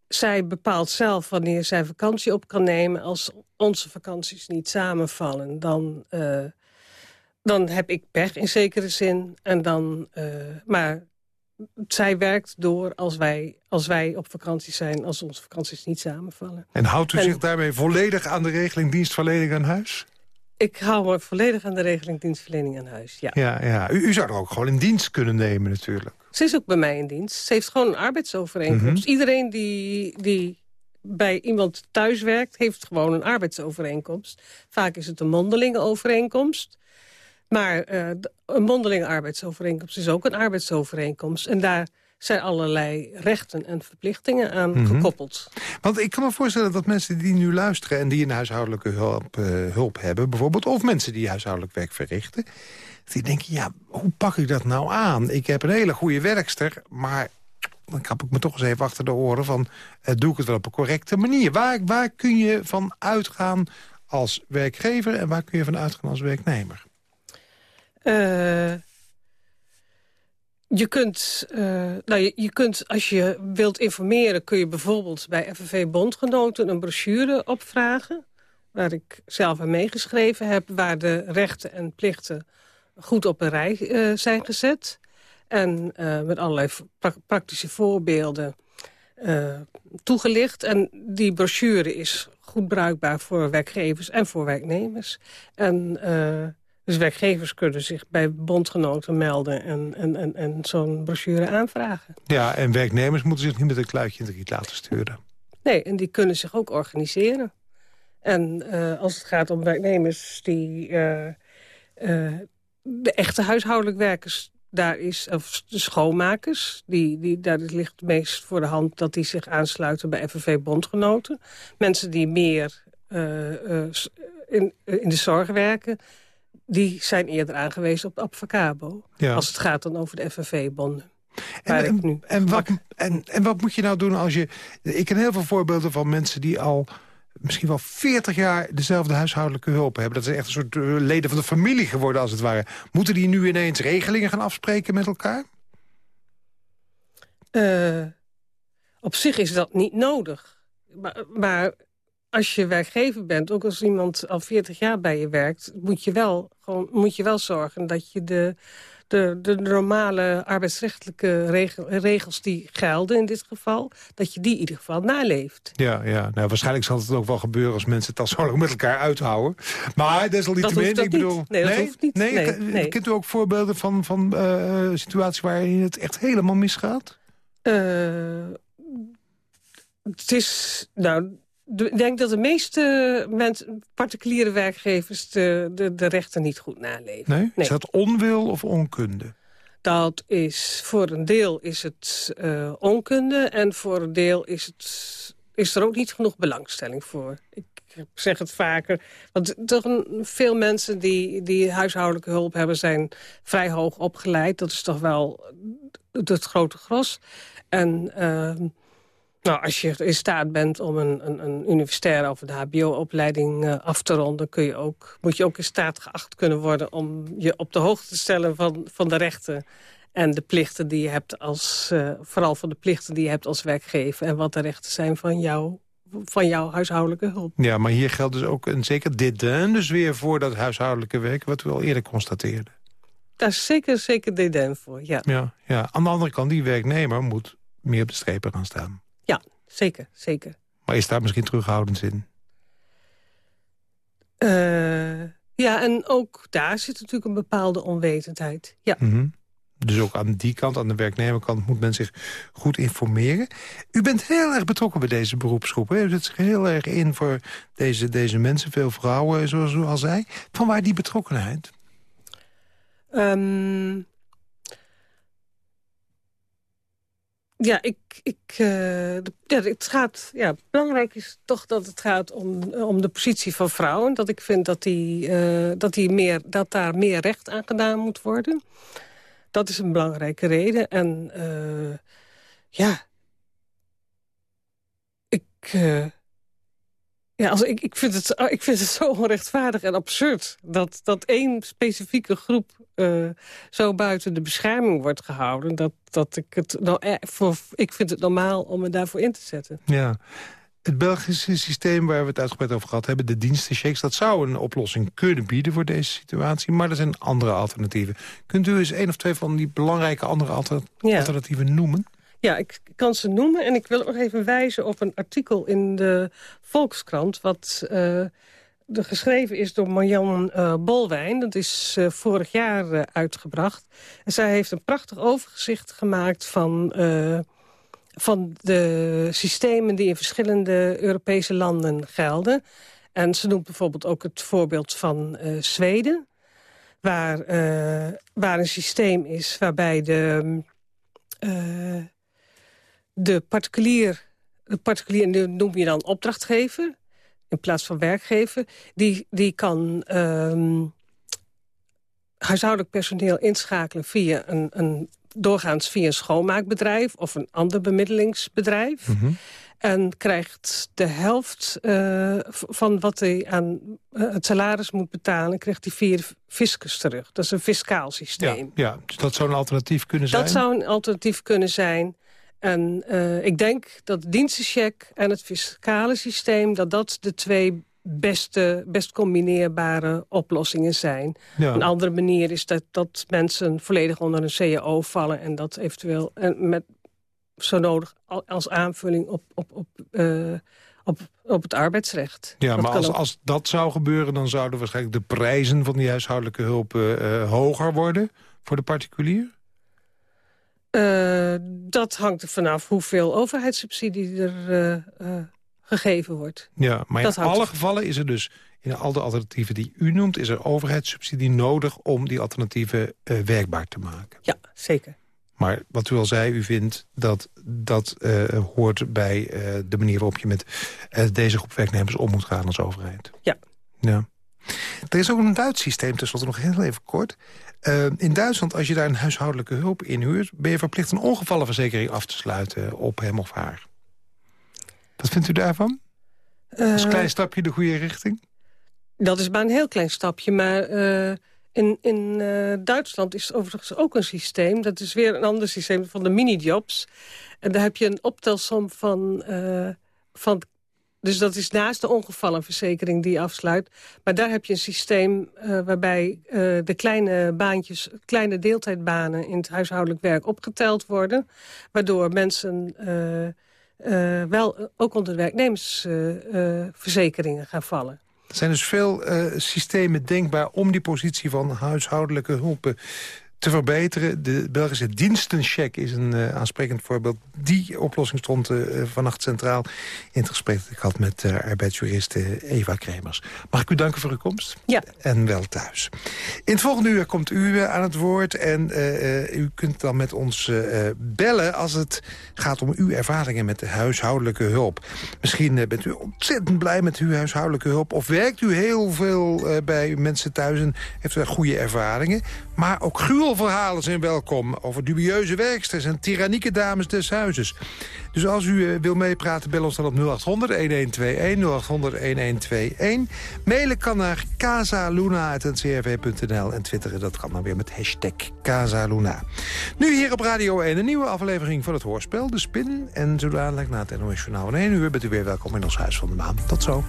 zij bepaalt zelf wanneer zij vakantie op kan nemen. Als onze vakanties niet samenvallen, dan, uh, dan heb ik pech in zekere zin. En dan, uh, maar zij werkt door als wij, als wij op vakantie zijn... als onze vakanties niet samenvallen. En houdt u zich daarmee volledig aan de regeling dienstverlening aan huis? Ik hou me volledig aan de regeling dienstverlening aan huis, ja. ja, ja. U, u zou er ook gewoon in dienst kunnen nemen natuurlijk. Ze is ook bij mij in dienst. Ze heeft gewoon een arbeidsovereenkomst. Mhm. Iedereen die, die bij iemand thuis werkt, heeft gewoon een arbeidsovereenkomst. Vaak is het een mondelinge overeenkomst. Maar uh, een mondelinge arbeidsovereenkomst is ook een arbeidsovereenkomst. En daar zijn allerlei rechten en verplichtingen aan Mhm. gekoppeld. Want ik kan me voorstellen dat mensen die nu luisteren... en die een huishoudelijke hulp, eh, hulp hebben bijvoorbeeld... of mensen die huishoudelijk werk verrichten... die denken, ja, hoe pak ik dat nou aan? Ik heb een hele goede werkster, maar dan kap ik me toch eens even achter de oren... van eh, doe ik het wel op een correcte manier? Waar, waar kun je van uitgaan als werkgever... en waar kun je van uitgaan als werknemer? Uh, je kunt, uh, nou, je, je, kunt, als je wilt informeren... kun je bijvoorbeeld bij FNV Bondgenoten een brochure opvragen... waar ik zelf aan meegeschreven heb... waar de rechten en plichten goed op een rij uh, zijn gezet. En met allerlei pra praktische voorbeelden toegelicht. En die brochure is goed bruikbaar voor werkgevers en voor werknemers. En... Dus werkgevers kunnen zich bij bondgenoten melden en, en, en, en zo'n brochure aanvragen. Ja, en werknemers moeten zich niet met een kluitje in de riet laten sturen. Nee, en die kunnen zich ook organiseren. En uh, als het gaat om werknemers die... Uh, uh, de echte huishoudelijk werkers, daar is, of de schoonmakers... Die, die, daar ligt het meest voor de hand dat die zich aansluiten bij FNV-bondgenoten. Mensen die meer in, in de zorg werken die zijn eerder aangewezen op Abfacabo. Ja. Als het gaat dan over de FNV-bonden. En, en, en, wat, en, en wat moet je nou doen als je... Ik ken heel veel voorbeelden van mensen die al misschien wel 40 jaar dezelfde huishoudelijke hulp hebben. Dat zijn echt een soort leden van de familie geworden als het ware. Moeten die nu ineens regelingen gaan afspreken met elkaar? Uh, op zich is dat niet nodig. Maar, maar als je werkgever bent, ook als iemand al 40 jaar bij je werkt... moet je wel, gewoon, moet je wel zorgen dat je de, de, de normale arbeidsrechtelijke regel, regels die gelden in dit geval... dat je die in ieder geval naleeft. Ja, ja. Nou, waarschijnlijk zal het ook wel gebeuren als mensen het al zo lang met elkaar uithouden. Maar desalniettemin, ik bedoel... Niet. Nee, dat nee? hoeft niet. Nee, nee, nee. Kent u ook voorbeelden van, van uh, situaties waarin het echt helemaal misgaat? Uh, het is... Nou, ik denk dat de meeste mensen, particuliere werkgevers de, de, de rechten niet goed naleven. Nee? Is dat onwil of onkunde? Dat is, voor een deel is het uh, onkunde en voor een deel is, het, is er ook niet genoeg belangstelling voor. Ik zeg het vaker, want toch een, veel mensen die, die huishoudelijke hulp hebben zijn vrij hoog opgeleid. Dat is toch wel het grote gros. En... Uh, Nou, als je in staat bent om een, een, een universitaire of een hbo-opleiding uh, af te ronden... Kun je ook, moet je ook in staat geacht kunnen worden om je op de hoogte te stellen van, van de rechten en de plichten die je hebt als, uh, vooral van de plichten die je hebt als werkgever... en wat de rechten zijn van jou van jouw huishoudelijke hulp. Ja, maar hier geldt dus ook een zeker dit dus weer voor dat huishoudelijke werk... wat we al eerder constateerden. Daar is zeker, zeker dédain voor, ja. ja. Ja, Aan de andere kant, die werknemer moet meer op de strepen gaan staan. Ja, zeker, zeker. Maar is daar misschien terughoudend in? Uh, ja, en ook daar zit natuurlijk een bepaalde onwetendheid. Ja. Mm dus ook aan die kant, aan de werknemerkant, moet men zich goed informeren. U bent heel erg betrokken bij deze beroepsgroep. U zet zich heel erg in voor deze, deze mensen, veel vrouwen, zoals u al zei. Van waar die betrokkenheid? Um, ja, ik, ik, uh, ja, het gaat, ja, belangrijk is toch dat het gaat om, om de positie van vrouwen. Dat ik vind dat, die, uh, dat, die meer, dat daar meer recht aan gedaan moet worden. Dat is een belangrijke reden. En uh, ja, ik, ja, als, ik, ik, vind het, ik vind het zo onrechtvaardig en absurd... dat, dat één specifieke groep uh, zo buiten de bescherming wordt gehouden. Dat, dat ik, het, nou, voor, ik vind het normaal om me daarvoor in te zetten. Ja, het Belgische systeem waar we het uitgebreid over gehad hebben... de dienstenchecks, dat zou een oplossing kunnen bieden voor deze situatie. Maar er zijn andere alternatieven. Kunt u eens een of twee van die belangrijke andere alternatieven noemen? Ja, ik kan ze noemen. En ik wil nog even wijzen op een artikel in de Volkskrant... wat uh, geschreven is door Marjan uh, Bolwijn. Dat is uh, vorig jaar uitgebracht. En zij heeft een prachtig overgezicht gemaakt van van de systemen die in verschillende Europese landen gelden. En ze noemt bijvoorbeeld ook het voorbeeld van Zweden... Waar, waar een systeem is waarbij de, de particulier... De particulier noem je dan opdrachtgever in plaats van werkgever... die, die kan um, huishoudelijk personeel inschakelen via een, een doorgaans via een schoonmaakbedrijf of een ander bemiddelingsbedrijf. Mhm. En krijgt de helft uh, van wat hij aan uh, het salaris moet betalen... krijgt hij via fiscus terug. Dat is een fiscaal systeem. Ja, ja, dus dat zou een alternatief kunnen zijn? Dat zou een alternatief kunnen zijn. En uh, ik denk dat de dienstencheck en het fiscale systeem... dat dat de twee beste, best combineerbare oplossingen zijn. Een andere manier is dat, dat mensen volledig onder een CAO vallen... en dat eventueel en met, zo nodig als aanvulling op, op, op, uh, op, op het arbeidsrecht. Ja, maar als, als dat zou gebeuren... dan zouden waarschijnlijk de prijzen van die huishoudelijke hulp uh, hoger worden voor de particulier? Uh, dat hangt er vanaf hoeveel overheidssubsidie er gegeven wordt. Ja, maar in alle gevallen is er dus... in al de alternatieven die u noemt... is er overheidssubsidie nodig om die alternatieven werkbaar te maken. Ja, zeker. Maar wat u al zei, u vindt dat dat hoort bij de manier waarop je met deze groep werknemers om moet gaan als overheid. Ja. ja. Er is ook een Duits systeem, tenslotte nog heel even kort. in Duitsland, als je daar een huishoudelijke hulp inhuurt... ben je verplicht een ongevallenverzekering af te sluiten op hem of haar. Wat vindt u daarvan? Uh, is een klein stapje de goede richting? Dat is maar een heel klein stapje. Maar uh, in, in uh, Duitsland is overigens ook een systeem. Dat is weer een ander systeem van de minijobs. En daar heb je een optelsom van... van dus dat is naast de ongevallenverzekering die afsluit. Maar daar heb je een systeem waarbij de kleine baantjes... kleine deeltijdbanen in het huishoudelijk werk opgeteld worden. Waardoor mensen uh, wel ook onder de werknemersverzekeringen gaan vallen. Er zijn dus veel systemen denkbaar om die positie van huishoudelijke hulpen te verbeteren. De Belgische dienstencheck is een uh, aansprekend voorbeeld. Die oplossing stond uh, vannacht centraal in het gesprek dat ik had met uh, arbeidsjuriste Eva Kremers. Mag ik u danken voor uw komst? Ja. En wel thuis. In het volgende uur komt u aan het woord en u kunt dan met ons bellen als het gaat om uw ervaringen met de huishoudelijke hulp. Misschien bent u ontzettend blij met uw huishoudelijke hulp of werkt u heel veel bij mensen thuis en heeft u daar goede ervaringen. Maar ook gruwel gruwelverhalen zijn welkom... over dubieuze werksters en tyrannieke dames des huizes. Dus als u uh, wil meepraten, bel ons dan op 0800-1121, 0800-1121. Mailen kan naar casaluna.ncrv.nl en twitteren dat kan dan weer met hashtag Casaluna. Nu hier op Radio 1 een nieuwe aflevering van het hoorspel, De Spin. En zo dadelijk na het NOS Journaal in 1 uur bent u weer welkom in ons Huis van de Maan. Tot zo.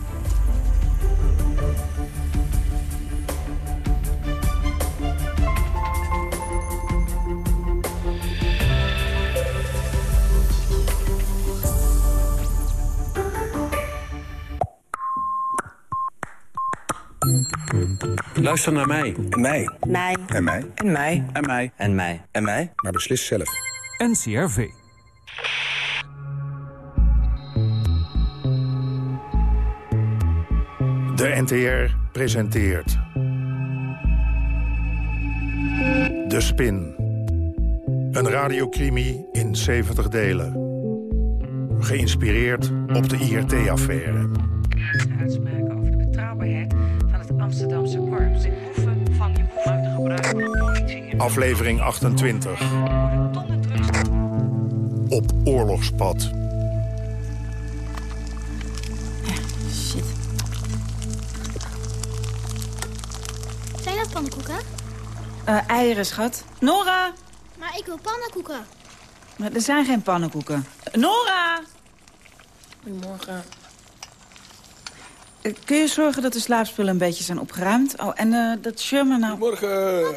Luister naar mij. En mij. Mij. En mij. En mij. En mij. En mij. En mij. Maar beslis zelf. NCRV. De NTR presenteert... De Spin. Een radiocrimi in 70 delen. Geïnspireerd op de IRT-affaire. Aflevering 28. Op oorlogspad. Shit. Zijn dat pannenkoeken? Uh, eieren, schat. Nora! Maar ik wil pannenkoeken. Maar er zijn geen pannenkoeken. Nora! Goedemorgen. Uh, kun je zorgen dat de slaapspullen een beetje zijn opgeruimd? Oh, en uh, dat Sherman nou... Goedemorgen.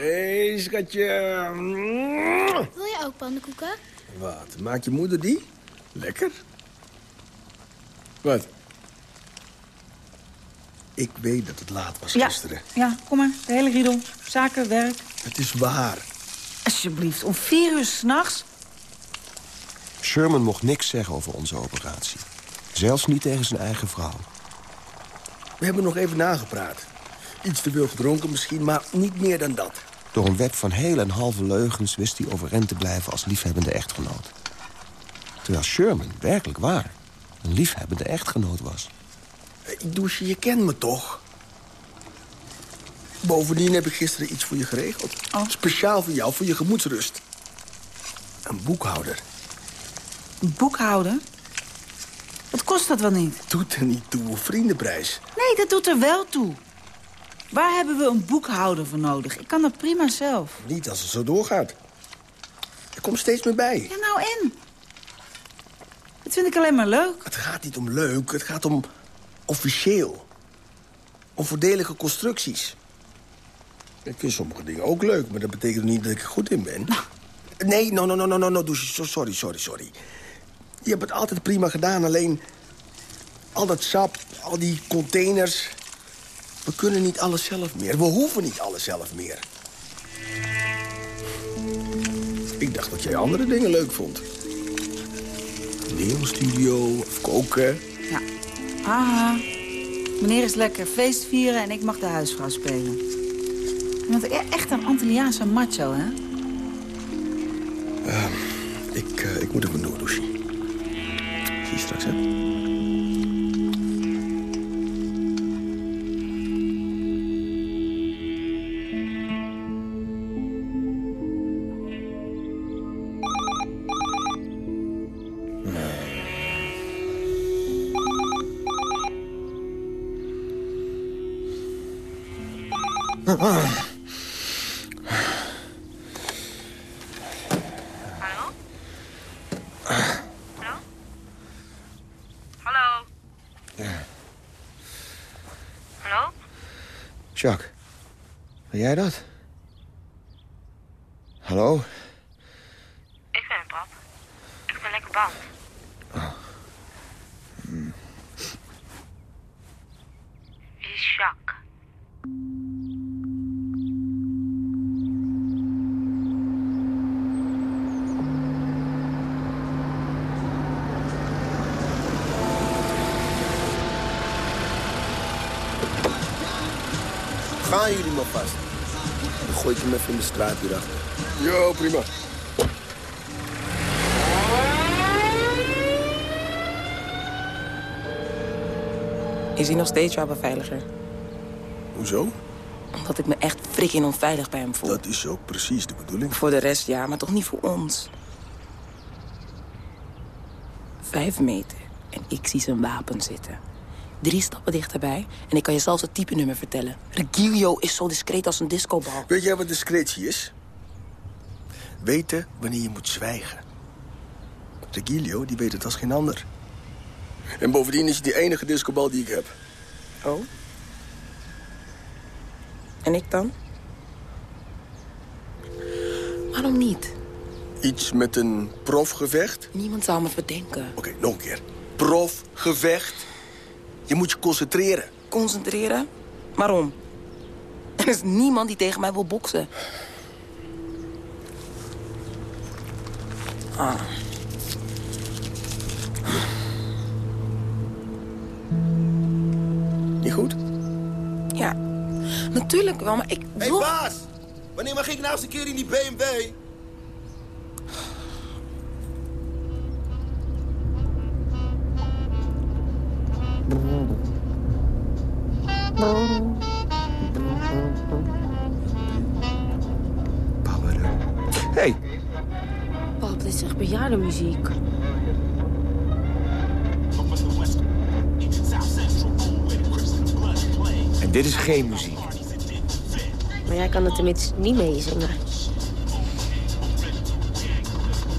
Hey, schatje. Wil je ook pannenkoeken? Wat, maakt je moeder die? Lekker. Wat? Ik weet dat het laat was ja, gisteren. Ja, kom maar. De hele riedel. Zaken, werk. Het is waar. Alsjeblieft, om vier uur s'nachts? Sherman mocht niks zeggen over onze operatie. Zelfs niet tegen zijn eigen vrouw. We hebben nog even nagepraat. Iets te veel gedronken misschien, maar niet meer dan dat. Door een web van hele en halve leugens wist hij overeind te blijven als liefhebbende echtgenoot. Terwijl Sherman werkelijk waar een liefhebbende echtgenoot was. Douche, je kent me toch? Bovendien heb ik gisteren iets voor je geregeld. Oh. Speciaal voor jou, voor je gemoedsrust. Een boekhouder. Een boekhouder? Wat kost dat wel niet? Doet er niet toe, vriendenprijs. Nee, dat doet er wel toe. Waar hebben we een boekhouder voor nodig? Ik kan dat prima zelf. Niet als het zo doorgaat. Er komt steeds meer bij. Ja, nou en? Dat vind ik alleen maar leuk. Het gaat niet om leuk, het gaat om officieel. Om voordelige constructies. Ik vind sommige dingen ook leuk, maar dat betekent niet dat ik er goed in ben. Nou. Nee, no, no, no, no, no, no, sorry, sorry, sorry. Je hebt het altijd prima gedaan, alleen... al dat sap, al die containers... We kunnen niet alles zelf meer. We hoeven niet alles zelf meer. Ik dacht dat jij andere dingen leuk vond. Neonstudio of koken. Ja. Haha. Meneer is lekker feest vieren en ik mag de huisvrouw spelen. Want echt een Antilliaanse macho, hè? Uh, ik, uh, ik moet even doordouchen. Zie je straks, hè? Jacques, ben jij dat? Gooi ik hem even in de straat hierachter. Jo, prima. Is hij nog steeds jouw beveiliger? Hoezo? Omdat ik me echt freaking onveilig bij hem voel. Dat is ook precies de bedoeling. Voor de rest ja, maar toch niet voor ons. Vijf meter en ik zie zijn wapen zitten. Drie stappen dichterbij en ik kan je zelfs het typenummer vertellen. Regilio is zo discreet als een discobal. Weet jij wat discretie is? Weten wanneer je moet zwijgen. Regilio, die weet het als geen ander. En bovendien is het die enige discobal die ik heb. Oh? En ik dan? Waarom niet? Iets met een profgevecht? Niemand zou me verdenken. Oké, nog een keer. Profgevecht. Je moet je concentreren. Concentreren? Waarom? Er is niemand die tegen mij wil boksen. Ah. Niet goed? Ja, natuurlijk wel, maar ik Hé, wil... baas! Wanneer mag ik nou eens een keer in die BMW? Bejaardenmuziek. en dit is geen muziek. Maar jij kan het tenminste niet meezingen.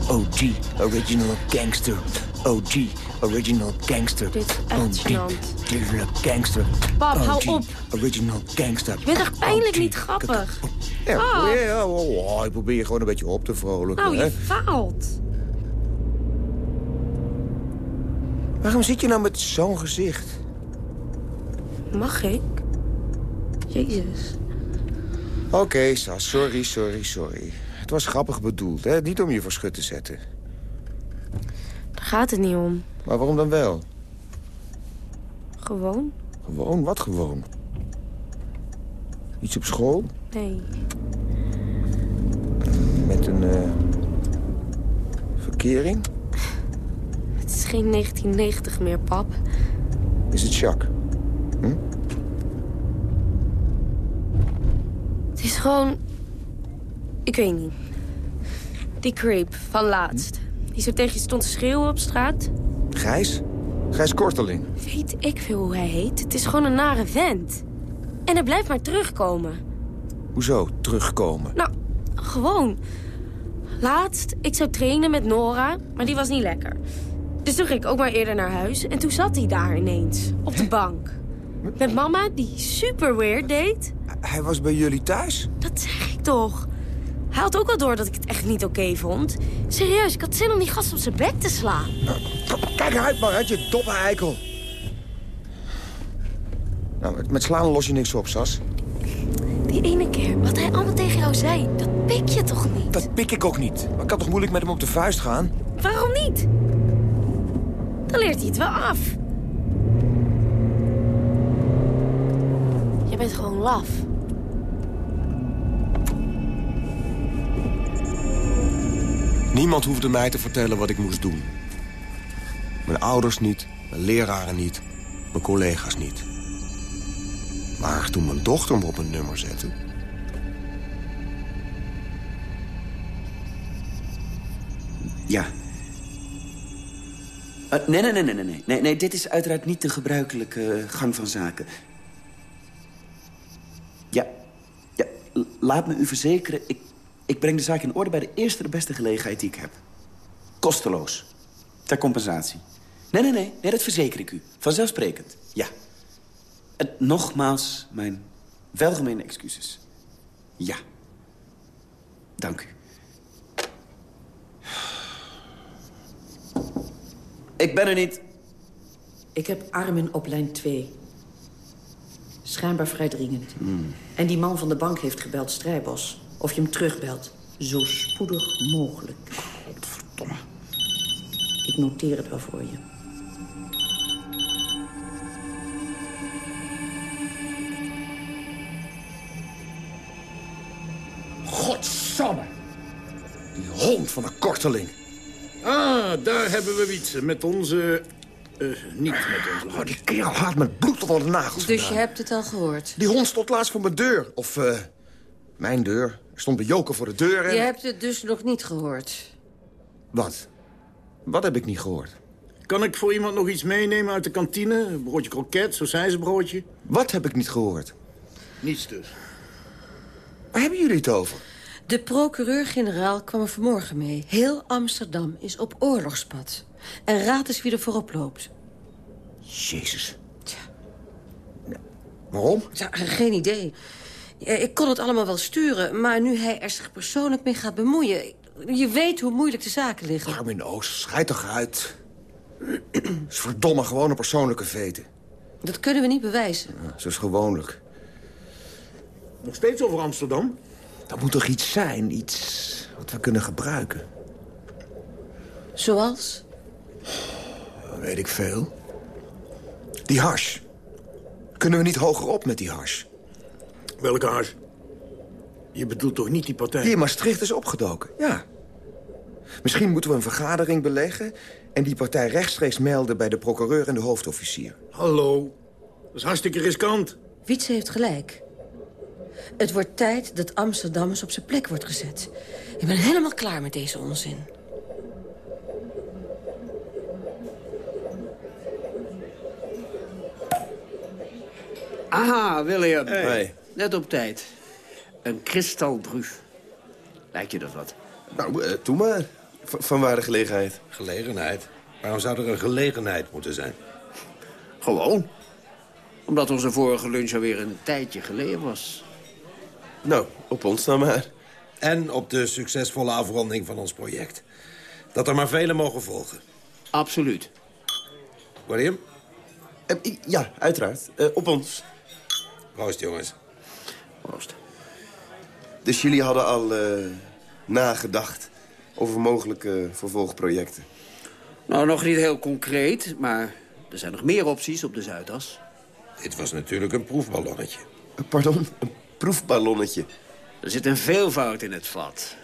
OG, original gangster. OG, original gangster. Dit is echt original gangster. Pap, hou op. Original gangster. Je bent echt pijnlijk niet grappig. Ja, Ah. ja, oh, oh, ik probeer je gewoon een beetje op te vrolijken. Nou, hè. je faalt. Waarom zit je nou met zo'n gezicht? Mag ik? Jezus. Oké, Sas, sorry, sorry, sorry. Het was grappig bedoeld, hè? Niet om je voor schut te zetten. Daar gaat het niet om. Maar waarom dan wel? Gewoon? Gewoon? Wat gewoon? Iets op school? Nee. Met een eh, verkering? Geen 1990 meer, pap. Is het Jacques? Het is gewoon... Ik weet niet. Die creep van laatst. Die zo tegen je stond te schreeuwen op straat. Gijs? Gijs Korteling. Weet ik veel hoe hij heet. Het is gewoon een nare vent. En hij blijft maar terugkomen. Hoezo terugkomen? Nou, gewoon. Laatst, ik zou trainen met Nora, maar die was niet lekker. Dus toen ging ik ook maar eerder naar huis. En toen zat hij daar ineens, op de bank. Met mama, die super weird deed. Hij was bij jullie thuis? Dat zeg ik toch. Hij had ook al door dat ik het echt niet oké vond. Serieus, ik had zin om die gast op zijn bek te slaan. Kijk eruit, man, uit je domme eikel. Nou, met- met slaan los je niks op, Sas. Die ene keer, wat hij allemaal tegen jou zei, dat pik je toch niet? Dat pik ik ook niet. Maar ik kan toch moeilijk met hem op de vuist gaan? Waarom niet? Dan leert hij het wel af. Je bent gewoon laf. Niemand hoefde mij te vertellen wat ik moest doen. Mijn ouders niet, mijn leraren niet, mijn collega's niet. Maar toen mijn dochter me op een nummer zette... Ja. Eh, nee, nee, nee, nee, nee, nee. Nee, dit is uiteraard niet de gebruikelijke eh, gang van zaken. Ja. Ja, laat me u verzekeren, ik, ik breng de zaak in orde bij de eerste beste gelegenheid die ik heb. Kosteloos. Ter compensatie. Nee, nee, nee, nee, dat verzeker ik u. Vanzelfsprekend, ja. En nogmaals, mijn welgemeende excuses. Ja. Dank u. Ik ben er niet. Ik heb Armin op lijn 2. Schijnbaar vrij dringend. Hmm. En die man van de bank heeft gebeld, Strijbos. Of je hem terugbelt. Zo spoedig mogelijk. Godverdomme. Ik noteer het wel voor je. Godsamme! Die hond van een korteling. Ah, daar hebben we Wietse met onze niet met onze Oh, die kerel haat met bloed tot aan de nagels Dus je hebt het al gehoord? Die hond stond laatst voor mijn deur. Of, eh, mijn deur. Er stond bij Joker voor de deur en... Je hebt het dus nog niet gehoord. Wat? Wat heb ik niet gehoord? Kan ik voor iemand nog iets meenemen uit de kantine? Een broodje kroket, sausijzenbroodje? Wat heb ik niet gehoord? Niets dus. Waar hebben jullie het over? De procureur-generaal kwam er vanmorgen mee. Heel Amsterdam is op oorlogspad. En raad eens wie er voorop loopt. Jezus. Waarom? Ja, geen idee. Ik kon het allemaal wel sturen, maar nu hij er zich persoonlijk mee gaat bemoeien... Je weet hoe moeilijk de zaken liggen. Armin Oost, schijt toch uit. is verdomme gewoon een persoonlijke veten. Dat kunnen we niet bewijzen. Ja, zoals gewoonlijk. Nog steeds over Amsterdam? Dat moet toch iets zijn, iets wat we kunnen gebruiken. Zoals? Weet ik veel. Die hash. Kunnen we niet hoger op met die hash? Welke hash? Je bedoelt toch niet die partij? Die in Maastricht is opgedoken, ja. Misschien moeten we een vergadering beleggen... en die partij rechtstreeks melden bij de procureur en de hoofdofficier. Hallo, dat is hartstikke riskant. Wietse heeft gelijk. Het wordt tijd dat Amsterdam eens op zijn plek wordt gezet. Ik ben helemaal klaar met deze onzin. Aha, William. Hey. Net op tijd. Een kristalbruuf. Lijkt je dat wat? Nou, eh, doe maar. V van waar de gelegenheid? Gelegenheid? Waarom zou er een gelegenheid moeten zijn? Gewoon. Omdat onze vorige lunch alweer een tijdje geleden was. Nou, op ons dan maar. En op de succesvolle afronding van ons project. Dat er maar velen mogen volgen. Absoluut. William? ja, uiteraard. Eh, op ons. Proost, jongens. Proost. Dus jullie hadden al eh, nagedacht over mogelijke vervolgprojecten? Nou, nog niet heel concreet, maar er zijn nog meer opties op de Zuidas. Dit was natuurlijk een proefballonnetje. Pardon? Een proefballonnetje? Er zit een veelvoud in het vat.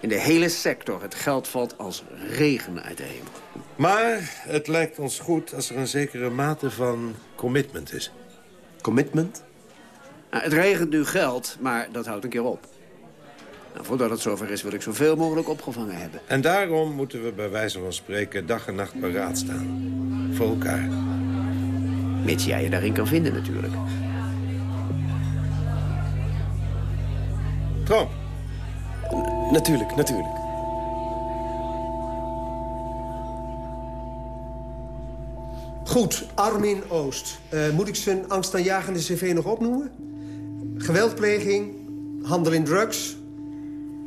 In de hele sector. Het geld valt als regen uit de hemel. Maar het lijkt ons goed als er een zekere mate van commitment is. Commitment? Nou, het regent nu geld, maar dat houdt een keer op. Nou, voordat het zover is, wil ik zoveel mogelijk opgevangen hebben. En daarom moeten we bij wijze van spreken dag en nacht paraat staan. Voor elkaar. Mits jij je daarin kan vinden, natuurlijk. Tromp. Natuurlijk, natuurlijk. Goed, Armin Oost. Eh, moet ik zijn angstaanjagende cv nog opnoemen? Geweldpleging, handel in drugs.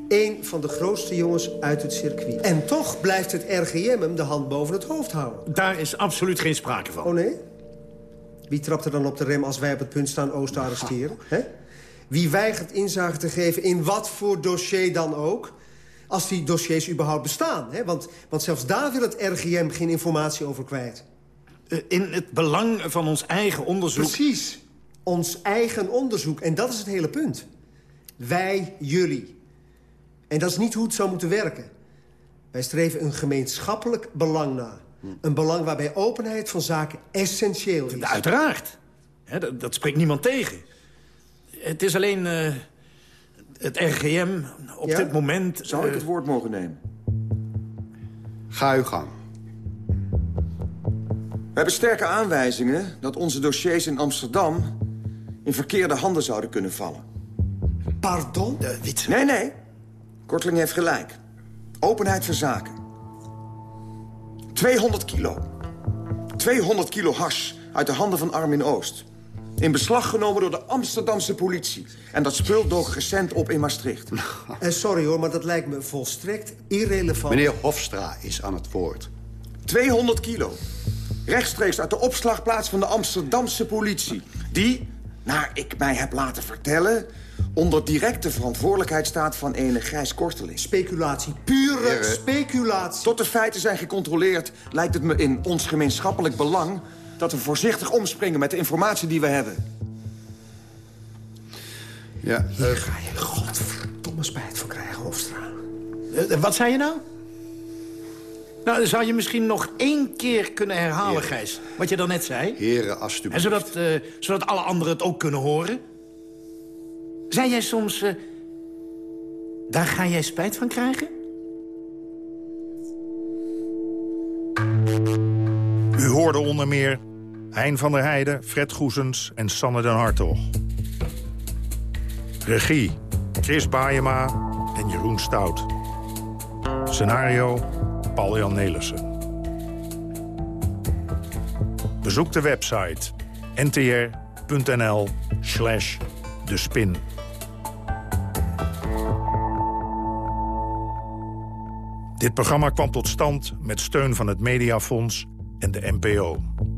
Eén van de grootste jongens uit het circuit. En toch blijft het RGM hem de hand boven het hoofd houden. Daar is absoluut geen sprake van. Oh nee? Wie trapt er dan op de rem als wij op het punt staan Oost te arresteren? Hè? Wie weigert inzage te geven in wat voor dossier dan ook? Als die dossiers überhaupt bestaan. Hè? Want, want zelfs daar wil het RGM geen informatie over kwijt. Eh, In het belang van ons eigen onderzoek... Precies. Ons eigen onderzoek. En dat is het hele punt. Wij, jullie. En dat is niet hoe het zou moeten werken. Wij streven een gemeenschappelijk belang na. Een belang waarbij openheid van zaken essentieel is. Uiteraard. Dat spreekt niemand tegen. Het is alleen eh, het RGM op Ja? dit moment... Zou ik eh, het woord mogen nemen? Ga uw gang. We hebben sterke aanwijzingen dat onze dossiers in Amsterdam... in verkeerde handen zouden kunnen vallen. Pardon? Nee, nee. Korteling heeft gelijk. Openheid van zaken. 200 kilo. 200 kilo hash uit de handen van Armin Oost. In beslag genomen door de Amsterdamse politie. En dat spul dook recent op in Maastricht. Eh, sorry hoor, maar dat lijkt me volstrekt irrelevant. Meneer Hofstra is aan het woord. 200 kilo. Rechtstreeks uit de opslagplaats van de Amsterdamse politie. Die, naar ik mij heb laten vertellen... onder directe verantwoordelijkheid staat van ene Gijs Korteling. Speculatie, pure Heren, speculatie. Tot de feiten zijn gecontroleerd... lijkt het me in ons gemeenschappelijk belang... dat we voorzichtig omspringen met de informatie die we hebben. Ja, Hier ga je godverdomme spijt van krijgen, Hofstra. eh, wat zei je nou? Nou, zou je misschien nog één keer kunnen herhalen, Gijs? Wat je dan net zei? Heren, alstublieft. En zodat, eh, zodat alle anderen het ook kunnen horen? Zei jij soms... eh, daar ga jij spijt van krijgen? Hoorde onder meer Hein van der Heijden, Fred Goesens en Sanne den Hartog. Regie Chris Baayema en Jeroen Stout. Scenario Paul-Jan Nelissen. Bezoek de website ntr.nl slash de spin. Dit programma kwam tot stand met steun van het Mediafonds en de NPO.